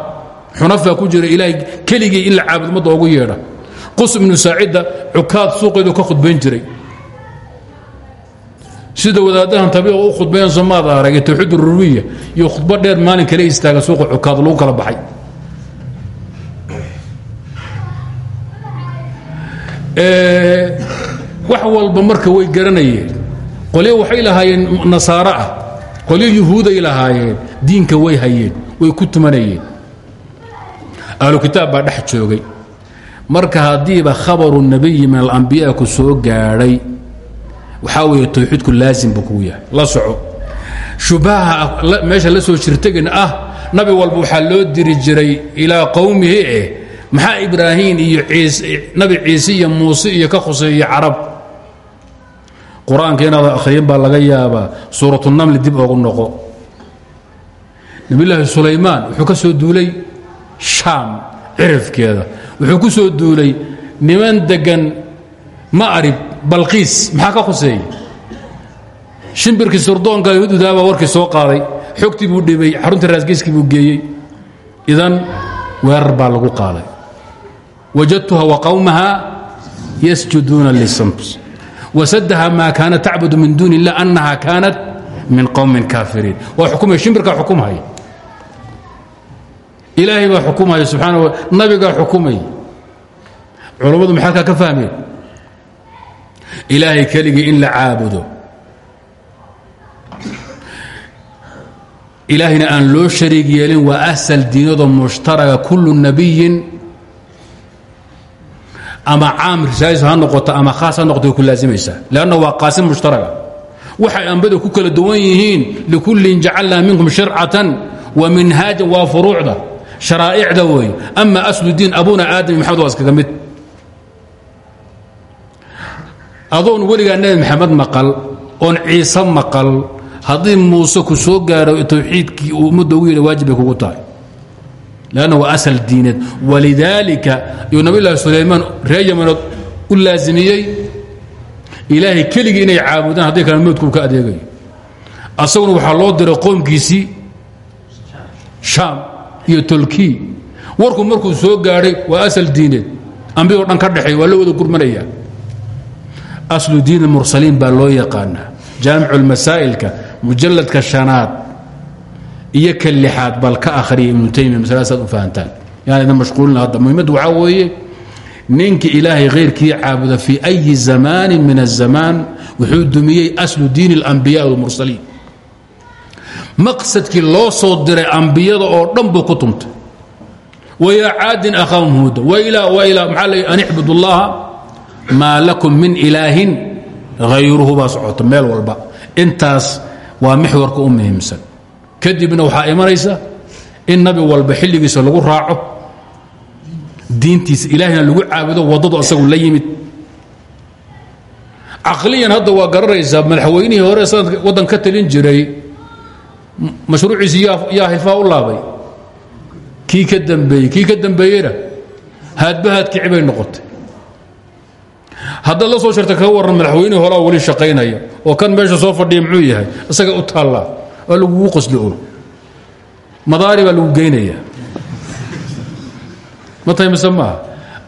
xunafaa ku jira. Ilaahay keligii in la caabud ummadda ugu yeedha. Qus ibnu saacidda cukaad suuqeedu ka khudbayn jiray sida wadaadahan tabiiqa u khudbayan somaad aragay tawxiid rurubiya iyo khudbo dheer maalin kale istaaga suuqa cukaad lagu kala baxay. Wax walba marka way garanayeen. Qolyo waxay lahaayeen nasaaro ah. Qolyo yuhuuday lahaayeen. Diinka way hayeen. Way ku tumanayeen. Ahlu kitaab baa dhex joogay. Marka haddiiba khabaru nabiyi min alambiyaa ku soo gaadhay waxaa weeye tawxiidku laazim buu kugu yahay. La soco. Shubaha meesha la soo jirtagin ah nabi walba waxaa loo diri jiray ilaa qowmihi maxaa ibraahim iyo nabi ciise iyo muuse iyo ka khuseeya carab. Qur'aanka akhriyin baa laga yaabaa suuratunamli dib oogu noqo. Nabiyulaahi sulaymaan wuxuu ka soo duulay shaam cirifkeeda. Wuxuu ku soo duulay niman degan ma'rib balqiis maxaa ka khuseeya shimbirkii surdoonka hududaabaa warkii soo qaaday xogtii buu dhibay xarunta raasgeyskii buu geeyey. Idan weerar baa lagu qaaday. Wajadtuha waqawmaha yasjuduuna lisams wasadaha maa kaanat tacbudu min duuni illah annaha kaanat min qowmin kaafiriin. Waa xukumaya shimbirkaa xukumhaya ilaahay baa xukumhaya subxaana nabigaa xukumaya culammadu maxay halkaa ka fahmeen ilaahay keligii in la caabudo. Ilaahayna aan loo shariig yeelin waa asal diinado mushtaraga kullu nabiyin ama caam risaalis ha noqoto ama khaas ha noqoto way ku laazimaysaa leanna waa qaasim mushtaraga. Waxay ambada ku kala duwan yihiin likullin jacalnaa minkum shircatan wa minhaajan waa furuucda sharaa'icda weeye ama aslu diin abuna aadam iyo maxamed waa iskaga adoon weligaa nebi maxamed maqal oon ciise maqal haddii muuse ku soo gaaro tawxiidkii uu ummadda ugu yidha waajib kugu tahay. Lanna waa asal diineed. Walidaalika yuu nabi llaahi sulaymaan reer yamanood u laasimiyey ilaahay keligii inay caabudaan haddii kale moodkuu ka adeegayo asaguna waxaa loo diray qoomkiisii shaam iyo tolkii warku markuu soo gaadhay waa asal diineed. Ambiyoo dhan ka dhexeey waa la wada gurmanaya aslu diin mursaliin baa loo yaqaanaa jaamicu lmasaa'ilka mujalladka shanaad iyo ka lixaad bal ka akhriya ibnu taymiya masaladasaad u fahantaan yaan idin mashquulina hadda muhimmaddu waxaa weeye ninka ilaahay khayrkii caabuda fii أyi zamaani min الzamaan wuxuu dumiyey aslu diin اlambiya wاlmursaliin maqsadkii loo soo diray ambiyada oo dhan buu ku tumtay wayaa caadin ahaahum huuda maxaa l an icbud اllaha maa lakum min ilaahin hayruhu baa socota meel walba. Intaas waa mixwarka u muhiimsan. Kadibna waxaa imanaysa in nabi walba xilligiisa lagu raaco diintiisa ilaahayna lagu caabudo waddadu asagu la yimid. Caqliyan hadda waa garanaysaa madaxweynihii hore waddan ka talin jiray mashruuciisi yaa hilfaa u laabay. Kii ka dambeeyey kii ka dambeeyeyna haadbahaadkici bay noqotay haddaad la soo sharta kaga warran madaxweynihii horea weli shaqaynaya oo kan meesha soo fadhiya muxuu yahay? Isaga u taallaa waa lagugu qosli o madaari baa geynaya ma tahay mise maaha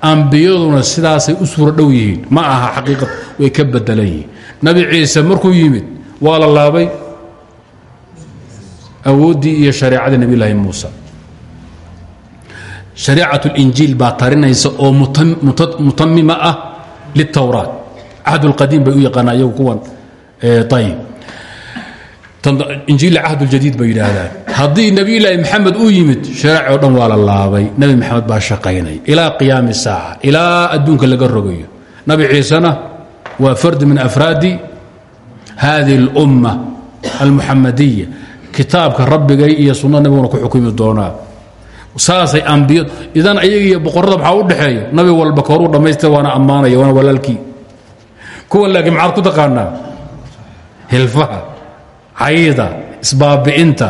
ambiyaduna sidaasay u suuro dhow yihiin. Ma aha xaqiiqad way ka bedelan yihiin. Nabi ciise markuu yimid waa la laabay awooddii iyo shareecadii nabi laahi muusa. Shareecat اlinjiil baa oo mutamima ah litowraat cahd اlqadiim bay u yaqaanaa iyagu kuwan ayib injiil cahd اljadiid bay yidhaahdaan haddii nebiyulaahi maxamed uu yimid shareec oo dhan waa la laabay nebi maxamed baa shaqaynay ilaa qiyaami saaca ilaa adduunka laga rogayo nabi ciisena waa fardi min afraadi hadihi اlumma almuxamadiya kitaabka rabbigay iyo sunna nabiguna ku xukumi doonaa saasay ambiyad idan ayaga iyo boqorrada maxaa u dhexeeya nabi walba kooruu dhammaystira waana ammaanaya waana walaalkii. Kuwan laakiin maxaad ku taqaanaa? Hilfaha cayda isbaabi'inta.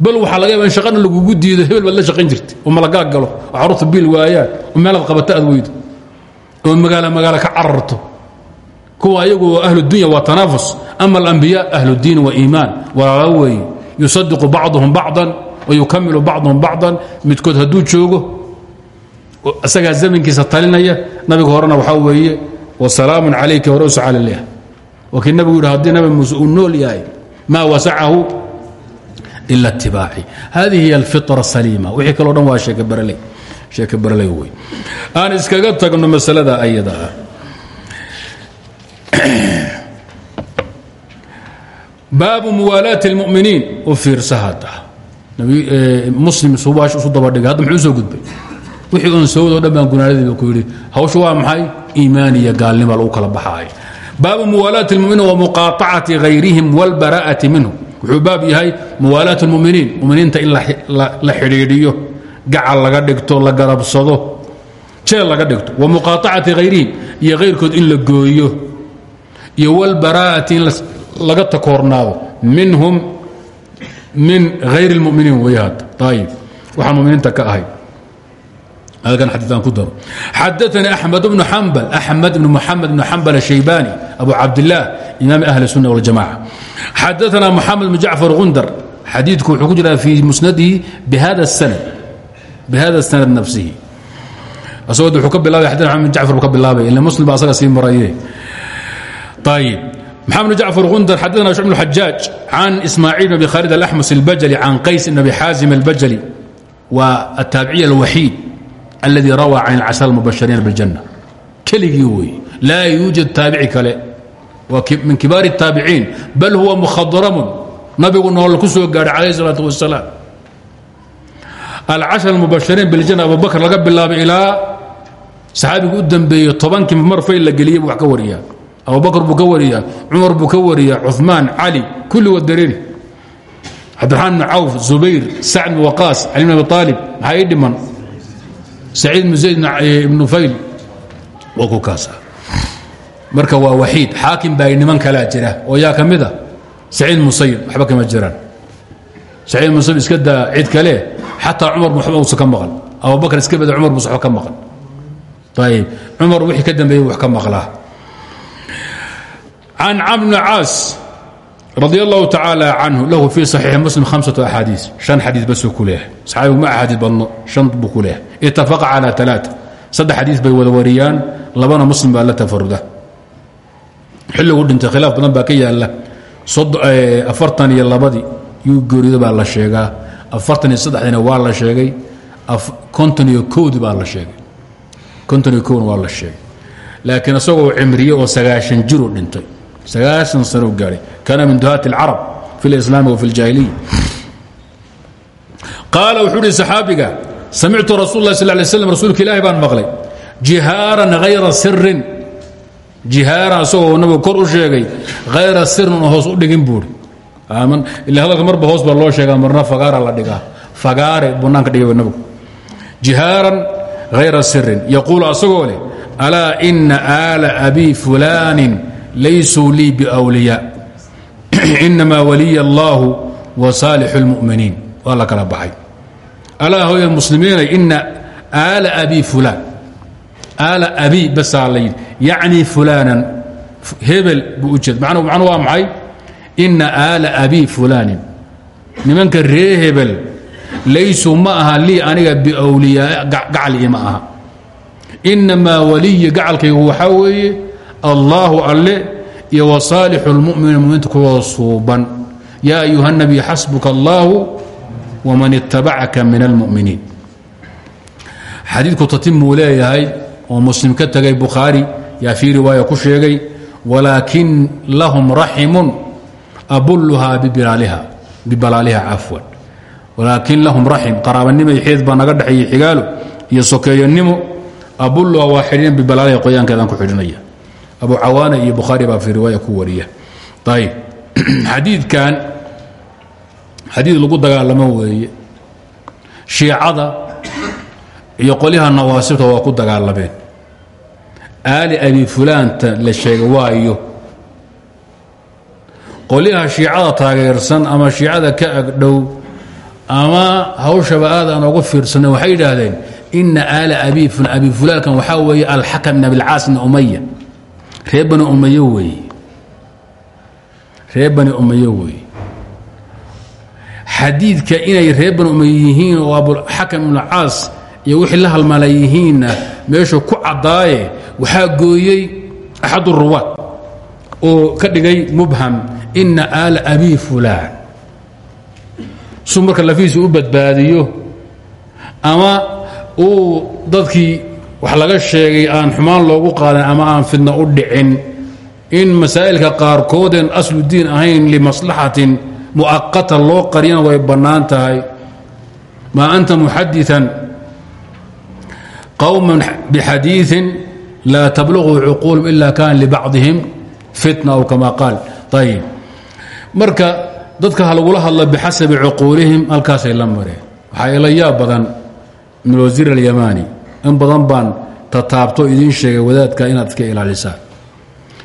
Bal waxaa laga yaba in shaqana lagugu diido hebel baad la shaqayn jirtay oo malagaag galo oo carruurta biil waayaan oo meelaad qabato aad weydo oo magaala magaala ka cararto. Kuwa ayagu ahludunya waa tanaafus ama alambiya ahludiin wa iimaan. Walaala weeye yusadiqu bacduhum bacdan wayukamilu bacduhum bacdan midkood hadduu joogo isagaa zamankiisa talinaya nabiga horena waxaa weeye wasalaamun calayka hore usa calileh waa kii nabigu yidhi haddii nabi muuse uu nool yahay ma wasacahu ila itibaaci hadihi hiy alfitra saliima. Wixii kaleo dhan waa sheekebaraley sheekebaraley wey aan iskaga tagno masalada ayada. Ah baabu muwaalaati اlmuminiin u fiirsa hadda muslim subaash isu dabadhigay hadda muxuu soo gudbay wixii oon soo wado dhan baan gunaanadiiba ku yidhi hawsha waa maxay iimaan iyo gaalnima lagu kala baxaay baabu muwaalaati اlmuminiin wa muqaaطacati hayrihim wاlbaraa'ati minhum wuxuu baab yahay muwaalaat اlmuminiin muminiinta in la xidhiidhiyo gacal laga dhigto la garabsado jeel laga dhigto wa muqaaطacati hayrihim iyo hayrkood in la gooyo iyo wاlbaraa'ati in laga takoornaado minhum min hayr اlmuminiin wey hadda ayib waxaan muminiinta ka ahay halkan xadiiaan ku daro xadaanii axmed bnu xambal axmed bn muxamed bn xambal الshaybani abu cabdillaah imaam ahli الsunna wاljamaca xadaana moxamed bn jacfar gundar xadiidku wuxuu ku jiraa fii musnadihi bihada اsanad bihada اsanad nafsihi asagoo wuxuu ka bilaabay xadana mxamed bn jacfar buu ka bilaabay ila muslim baa asaga sii maraye ayib محمد بن جعفر غندر حدثنا شعب بن الحجاج عن إسماعيل بن أبي خالد الأحمس البجلي عن قيس بن أبي حازم البجلي والتابعي الوحيد الذي روى عن العشر المبشرين بالجنة كلي وي لا يوجد تابعي كله من كبار التابعين بل هو مخضرم نبي نول كسو قال عليه الصلاة والسلام العشر المبشرين بالجنة أبو بكر لقب الله إلى صحابي قدام بي طبعا كم مرفين لقليب وحكوريا abubakr buu ka wariyaa cumar buu ka wariyaa cuثmaan cali kulli wa dareeri. Cabdiraxmaan bn cawf zubayr sacd bn waqaas cali bn abi aalib maxaa ii dhiman? Saciid bn zayd ibn nufayl. Waa ku kaasa. Marka waa waxiid xaakim baa niman kalaa jira. Oo yaa ka mid a saciid musayib waxba kama jiraan. Saciid musayib iska daa cid kale xataa cumar waxba uusan ka maqan. Abubakr iska bada cumar buusan waxba ka maqan. Ayib cumar wixii ka dambeeyey wax ka maqlaa can camr bn caas radi allahu tacaala canhu lahu fii saxiixi muslim hamsatu axaadiis shan xadiis basuu ku leeyahay saxaabigu ma axaadiis badno shan buu ku leeyahay itafaqa calaa alaaa saddex xadiis bay wada wariyaan labana muslim baa la tafaruda xilligu dhintay khilaaf badan baa ka yaalla afartan iyo labadii yuu geerido baa la sheegaa afartan iyo saddexdiina waa la sheegay konton iyo kowdi baa la sheegay konton iyo kowna waa la sheegay laakiin isagoo cimriye oo sagaashan jiru dhintay sagaashan sano gaadhay kaana min duhaati اlcarab fi اlislaami wa fi اljaahiliya qaala wuxuu uhi saxaabiga samictu rasul lah sal lay slam rasuulka ilaahi baan maqlay jihaaran hayra sirin jihaaran isagoo nabigu kor u sheegay hayra sirin oo hoos u dhigin buuri ila hadalka marba hoos baa loo sheegaa marna fagaara la dhigaa fagaare bunaanka dhigay nabigu jihaaran hayra sirin yaquulu asagoo leh alaa ina aala abi fulaanin laysuu lii biwliyaa inamaa waliya allaahu wa saalixu اlmuminiin waa la kala baxay. Alaa hooya muslimiinay ina aala abi fulaan. Aala abi basaa la yidhi. Hebel buu u jeed. Macnu waa maxay? Ina aala abi fulaanin. Nimanka ree hebel laysuu ma aha lii aniga biwliyaa gacalii ma aha. Inamaa waliyi gacalkaygu waxaa weeye allaahu alle iyo wasaalixu اlmuminiin muminiinta kuwooda suuban. Yaa ayuha nabiy xasbuka allaahu wman itabacaka min almuminiin xadiidku tatimuu leeyahay oo muslim ka tegay bukhaari yaa fii riwaaya ku sheegay walaakin lahum raximun abulluhaa bibalaaliha cafwan walaakin lahum raxim qaraabanimo iyo xidid baa naga dhexeeyey xigaalo iyo sokeeyanimo abulluhaa waa xidhinaya abu cawaana iyo bukhaari baa fii riwaaya ku wariya ayb xadiidkan xadiid lagu dagaalamo weeye. Shiicada iyo qolyaha nawaasibta waa ku dagaalameen. Aali abi fulaanta la sheegay waayo qolyaha shiicada taageersan ama shiicada ka agdhow ama hawshaba aad aan ogu fiirsanay waxay yidhaahdeen ina aala abi abi fulaankan waxaa weeye alxakam bin abilcaas bn umaya reer bani umaye weeye reer bani umaye weeye xadiidka inay reer bani umaye yihiin oo abuxakam ibn caas iyo wixii la halmala yihiinna meeshuu ku caddaaye waxaa gooyey axad uruwaad oo ka dhigay mubham ina aala abi fulaan. Suu marka lafihiisa u badbaadiyo ama uu dadkii wax laga sheegay aan xumaan loogu qaadan ama aan fidno u dhicin in masaa'ilka qaarkoodeen asludiin ahayn limaslaxatin mu'aqata loo qariyana way bannaan tahay. Anta muxadian qowman bixadiiin laa tabluguu cuquulum ila kan libacdihim fitna aw kama qaal. Ayb marka dadka ha lagula hadla bixasabi cuquulihim halkaasay la mareen. Waxaa ila yaab badan ibn wasiir alyamaani in badan baan tataabto idiin sheegay wadaadka inaad iska ilaalisaan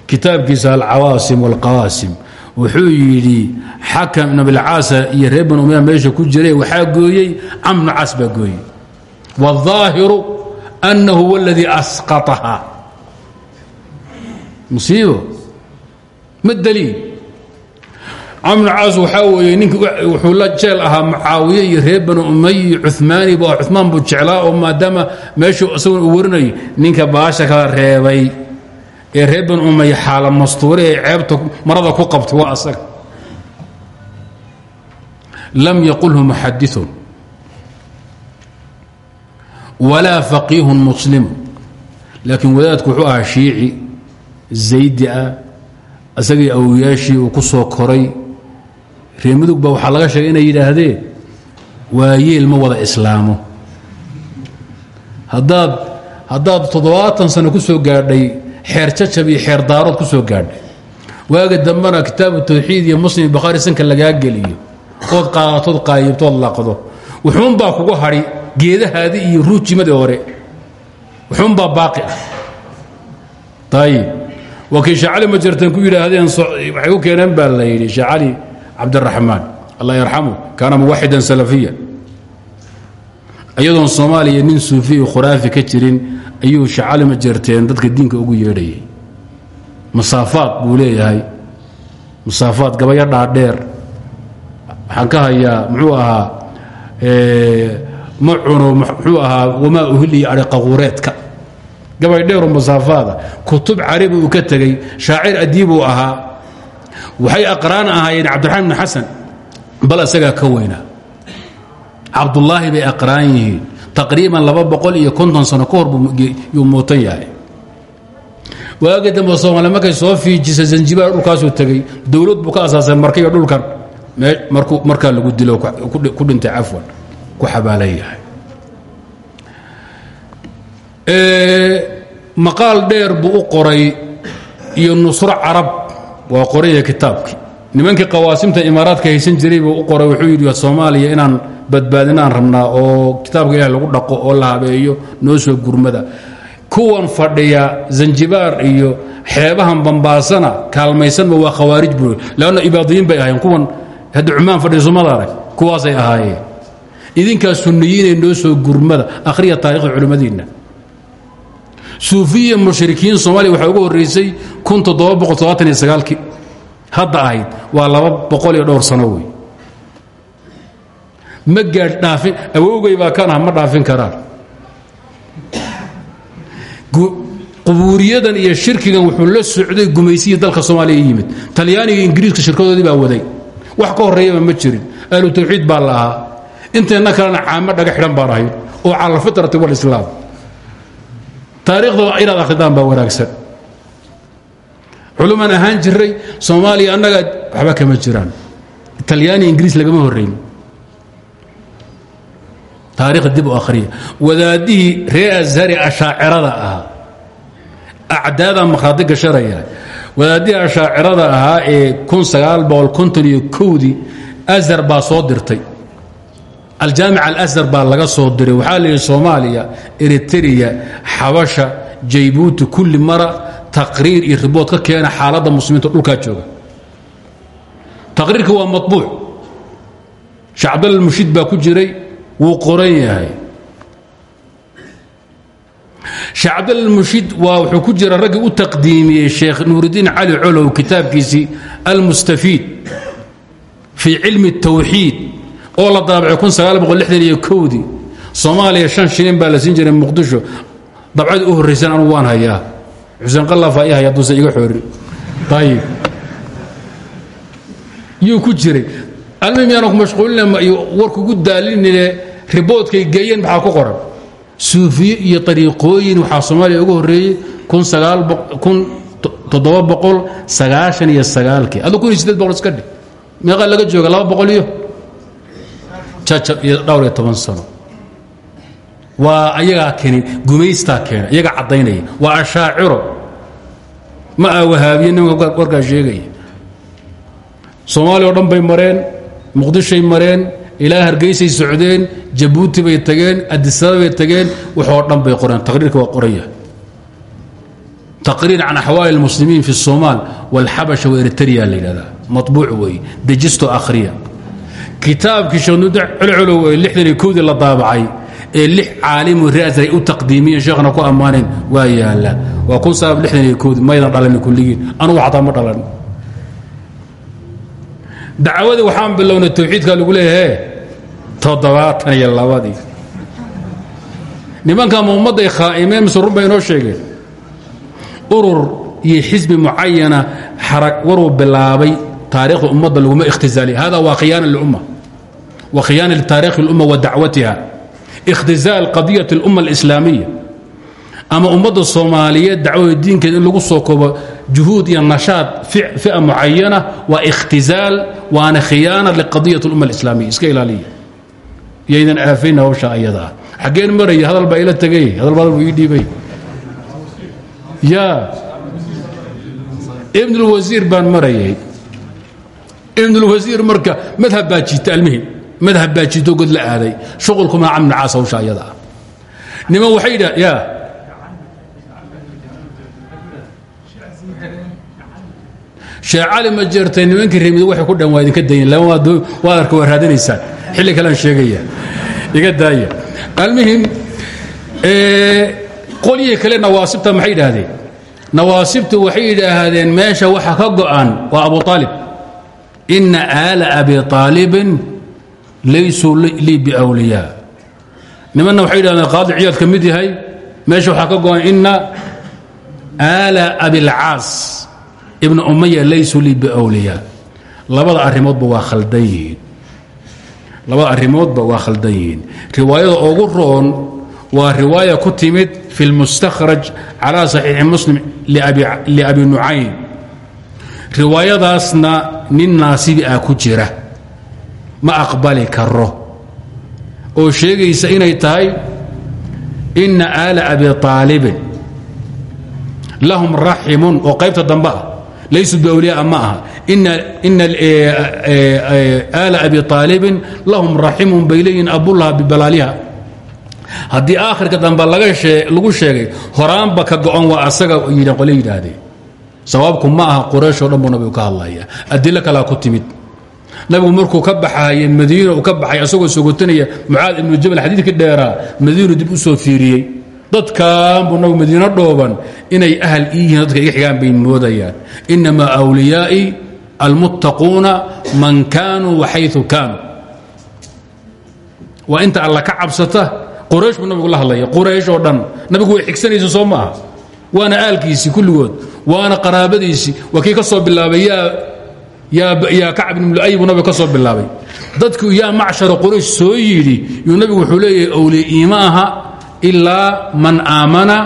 kitaabkiisa alcawaasim wاlqawaasim wuxuu yidhi xakam ibn abilcaasa iyo reer bani umaya meesha ku jiray waxaa gooyey camnu cas baa gooyey wاظaahiru أnnahu huwa اladii asqaطaha musiibo ma daliil Camnu caas waxaa weeye ninki wuxuu la jeel ahaa mucaawiye iyo reer bani umay iyo cumaani bu cumaan buu jeclaa oo maadaama meeshuu isagun uu ninka baasha kala reebay ee reer bani umay xaala mastuure ee ceebta marada ku qabtay waa asaga. Lam yaqulhu muxadiثun walaa faqiihun muslimu laakiin wadaadku wuxuu ahaa shiici zaydi ah isagii awliyaashii uu ku soo koray reer mudug baa waxaa laga sheegay inay yidhaahdeen waa yeel ma wada islaamo. Haddaad haddaad toddobaatan sano ku soo gaadhay xeer jacab iyo xeer daarood ku soo gaadhay. Waaga dambena kitaabu tawxiid iyo muslim bakhaari sanka lagaa geliyo. Ood qaadatood qaayibtood laqdo wuxuunbaa kugu hadhi geedahaadii iyo ruujimadii hore. Wuxuunbaa baaqi ah. Ayib waa kii ma jirteen ku yidhaahdeen waxay u keeneen baa la yidhi sheecali cabdiraxmaan. Allah yarxamu kaana muwaxidan salafiya. Iyadoon soomaaliya nin suufiya khuraafi ka jirin ayuu shacali ma jirteen dadka diinka ugu yeedhayay. Masaafaad buu leeyahay. Musaafaad gabaya dhaadheer waxaan ka hayaa muxuu ahaa ma cuno muxuu ahaa wamaa uhiliya ariqaquureedka gabay dheeru musaafaada kutub carabi uu ka tegey. Shaacir adiibuu ahaa waxay aqraan ahaayeen cabdiraxmaan bn xasan. Bal isagaa ka weynaa cabdullaahi bay aqraan yihiin. Taqriiban laba boqol iyo konton sano ka hor yuu muutan yahay. Waagi dambe markay soo fiijisa zanjibaar dhulkaasuu tegey. Dowlad buu ka asaasay markiyo dhulkan markaa lagu dilo ku dhintay cafwan ku xabaalan yahay. Maqaal dheer buu u qoray iyo nusro carab waa qoraya kitaabkii nimankii qawaasimta imaaraadka haysan jiray buu u qoray wuxuu yidhi soomaaliya inaan badbaadinaan rabnaa oo kitaabka ilaah lagu dhaqo oo la habeeyo noo soo gurmada. Kuwan fadhiya zanjibaar iyo xeebahan bambaasana kaalmaysanba waa khawaarij buu leanna ibaadiyiin bay ahaayeen. Kuwan hadda cumaan fadhiya sumada arag kuwaasay ahaayeen. Idinkaa sunniyiinay noo soo gurmada akhriya taarikhda culimmadiinna suufiya mushrikiin soomaaliya waxaa ugu horraysay kii hadda ahayd waa laba boqol iyo dhowr sano wey ma gaadh dhaafin awowgay baa kan ma dhaafin karaan. Qubuuriyadan iyo shirkigan wuxuu la socday gumaysihii dalka soomaaliya yimid. Talyaaniga ingiriiska shirkadoodii baa waday. Wax ka horreeyaba ma jirin. Ahlu tawxiid baa la ahaa. Inteenna kalena caamo dhaga xidhan baan ahayd oo cala alfitrati walislaam taariikhda inaad akhridaan baa wanaagsan. Culumaan ahaan jiray soomaaliya annaga waxba kama jiraan. Talyaani ingiriis lagama horrayn taarikhda dib u akhriya. Wadaadihii reer azhari ashaacirada ahaa. Acdaada makhraadi gashanaya wadaadihii ashaacirada ahaa ee iyo kowdii azhar baa soo dirtay aljaamic alashar baa laga soo diray waxaa la yidhi soomaaliya eritrea xabasha jaybuuti kulli mara taqriir iyo ribood ka keena xaaladda muslimiinta dhulkaa jooga taqriirka waa maطbuuc sheekh cabdalla mushid baa ku jiray wuu qoran yahay sheekh cabdalla mushid waa wuxuu ku jira raggii u taqdiimiyey sheekh nuuridiin cali colow kitaabkiisii almustafiid fii cilmi الtawxiid oo la daabacay iyo kowdii soomaaliya shan shilin baa la siin jiray muqdisho. Dabcadii u horraysan anugu waan hayaa. Xuseen qallafaa ii haya haduusan iga xoorin ayib yuu ku jiray. Almihim yaana ku mashquulina warkugu daalinine riboodkay geeyeen maxaa ku qoran? Suufiye iyo ariiqooyin waxaa soomaaliya ugu horreeyey iyo sagaalkii. Adu kun iyo boqol iska dhig. Laga jooga laba boqol iyo iyo dhowr iyo toban sano waa ayagaa keenay gumaystaa keena iyagaa caddaynaya waa ashaaciro ma aa wahaabiye nimanka warkaa sheegaya soomaaliya o dhan bay mareen muqdishay mareen ilaa hargeysay socdeen jabuuti bay tageen adisaba bay tageen waxoo dhan bay qoreen taqriirka waa qoraya taqriir can axwaali اlmuslimiin fi الsomaal wاlxabasha waeritrea la yidhahdaa maطbuuc weeye dejisto akhriya kitaabkii sheekhnud colcolow ee lixdan iyo kowdii la daabacay ee lix caalimu reas ay u taqdiimiyeen sheekhna ku ammaaneen waa yaalla. Waa kun sabab lixdan iyo kowdii maydan dhalanin kulligiin anugu xataa ma dhalan. Dacwadii waxaan bilownay tawxiidka lagu leeyahe toddobaatan iyo labadii. Nimankan ummadday khaa'imeen mise run bay inoo sheegeen. Urur iyo xisbi mucayana waruu bilaabay taarikhda ummadda laguma ikhtizaaliy hada waa khiyaana lilumma wa khiyaana litaarikhi اlumma wa dacwatiha ikhtizaal qadiyat اlumma alislaamiya ama ummadda soomaaliyeed dacwada diinkeeda in lagu soo koobo juhuud iyo nashaad fi'a mucayana waa ikhtizaal waana khiyaana liqadiyat اlumma alislaamiya iska ilaaliya yaydan aafayna hawsha ayada ah xaggeen maraya hadal baa ila tegay hadal badal buu ii dhiibay ya ibn اlwasiir baan marayay ibn اlwasiir marka madhab baa jiita almuhim. Madhab baa jiito god la aaday. Shuqulkuma camn caas hawsha ayada. Ah niman waxay ya. Sheekh cali ma jeertay nimankii ku dhan waa idinka dayin. Lama waad arka waa raadinaysaan. Xilli kalean sheegaya. Iga daaya. Almuhim qolyihii kale nawaasibta maxay yidhaahdeen nawaasibtu waxay yidhaahdeen meesha waxa ka go'an waa abu aalib ina aala abi aalibin laysuu lii biwliyaa nimanna waxay yidhahdeen qaadi ciyaad ka mid yahay meesha waxaa ka go-an ina aala abilcaas ibna umaya laysuu lii biwliyaa labada arrimoodba waa khaldan yihiin labada arrimoodba waa khaldan yihiin riwaayada ugu roon waa riwaaya ku timid fi اlmustakhraj calى صaxiixi muslim liabi nucaym riwaayadaasna nin naasibi ah ku jira. Ma aqbali karo oo sheegaysa inay tahay ina aala abi aalibin lahum raximun oo qaybta dambe ah laysuu biwliyaa ma aha. Ina aala abi aalibin lahum raximun bay leeyihiin abulaha bibalaaliha haddii aakhirka dambe lagu sheegay horaanba ka go-on waa asaga qole yidhaahdeen sawaabku ma aha qurayshoo dhan buu nabigu ka hadlaya adilo kalaa ku timid. Nabigu markuu ka baxaye madiina uu ka baxay asagoo sogotanaya mucaad ibnu jabal xadiidkii dheeraa madiinu dib u soo fiiriyey. Dadkan buu nabigu madiino dhooban inay ahal ii yihiin dadka iga xigaan bay moodayaan. Inamaa awliyaai almuttaquuna man kaanuu waxayu kaanuu waa inta alla ka cabsata quraysh buu nabigu la hadlaya quraysh oo dhan nabigu way xigsanaysa soo maaha. Waana aalkiisii kulligood waana qaraabadiisii waa kii ka soo bilaabay yaa kacb ibn lu'ay buu ka soo bilaabay. Dadku yaa macshara quraysh soo yidhi yuu nabigu wuxuu leeyahay owliye iima aha ilaa man aamana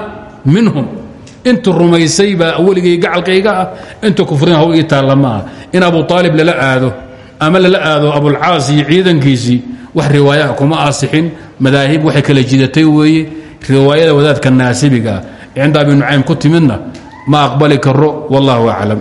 minhum. Intu rumaysay baa weligay gacalkayga ah intu kufrin haw ii taalla maaha in abu aalib lala aado ama lala aado abulcaas iyo ciidankiisii wax riwaayaa kuma asixin madaahib waxay kala jidatay weeye riwaayada wadaadka naasibiga cinda abi ku timidna ma aqbali karo wallahu aclam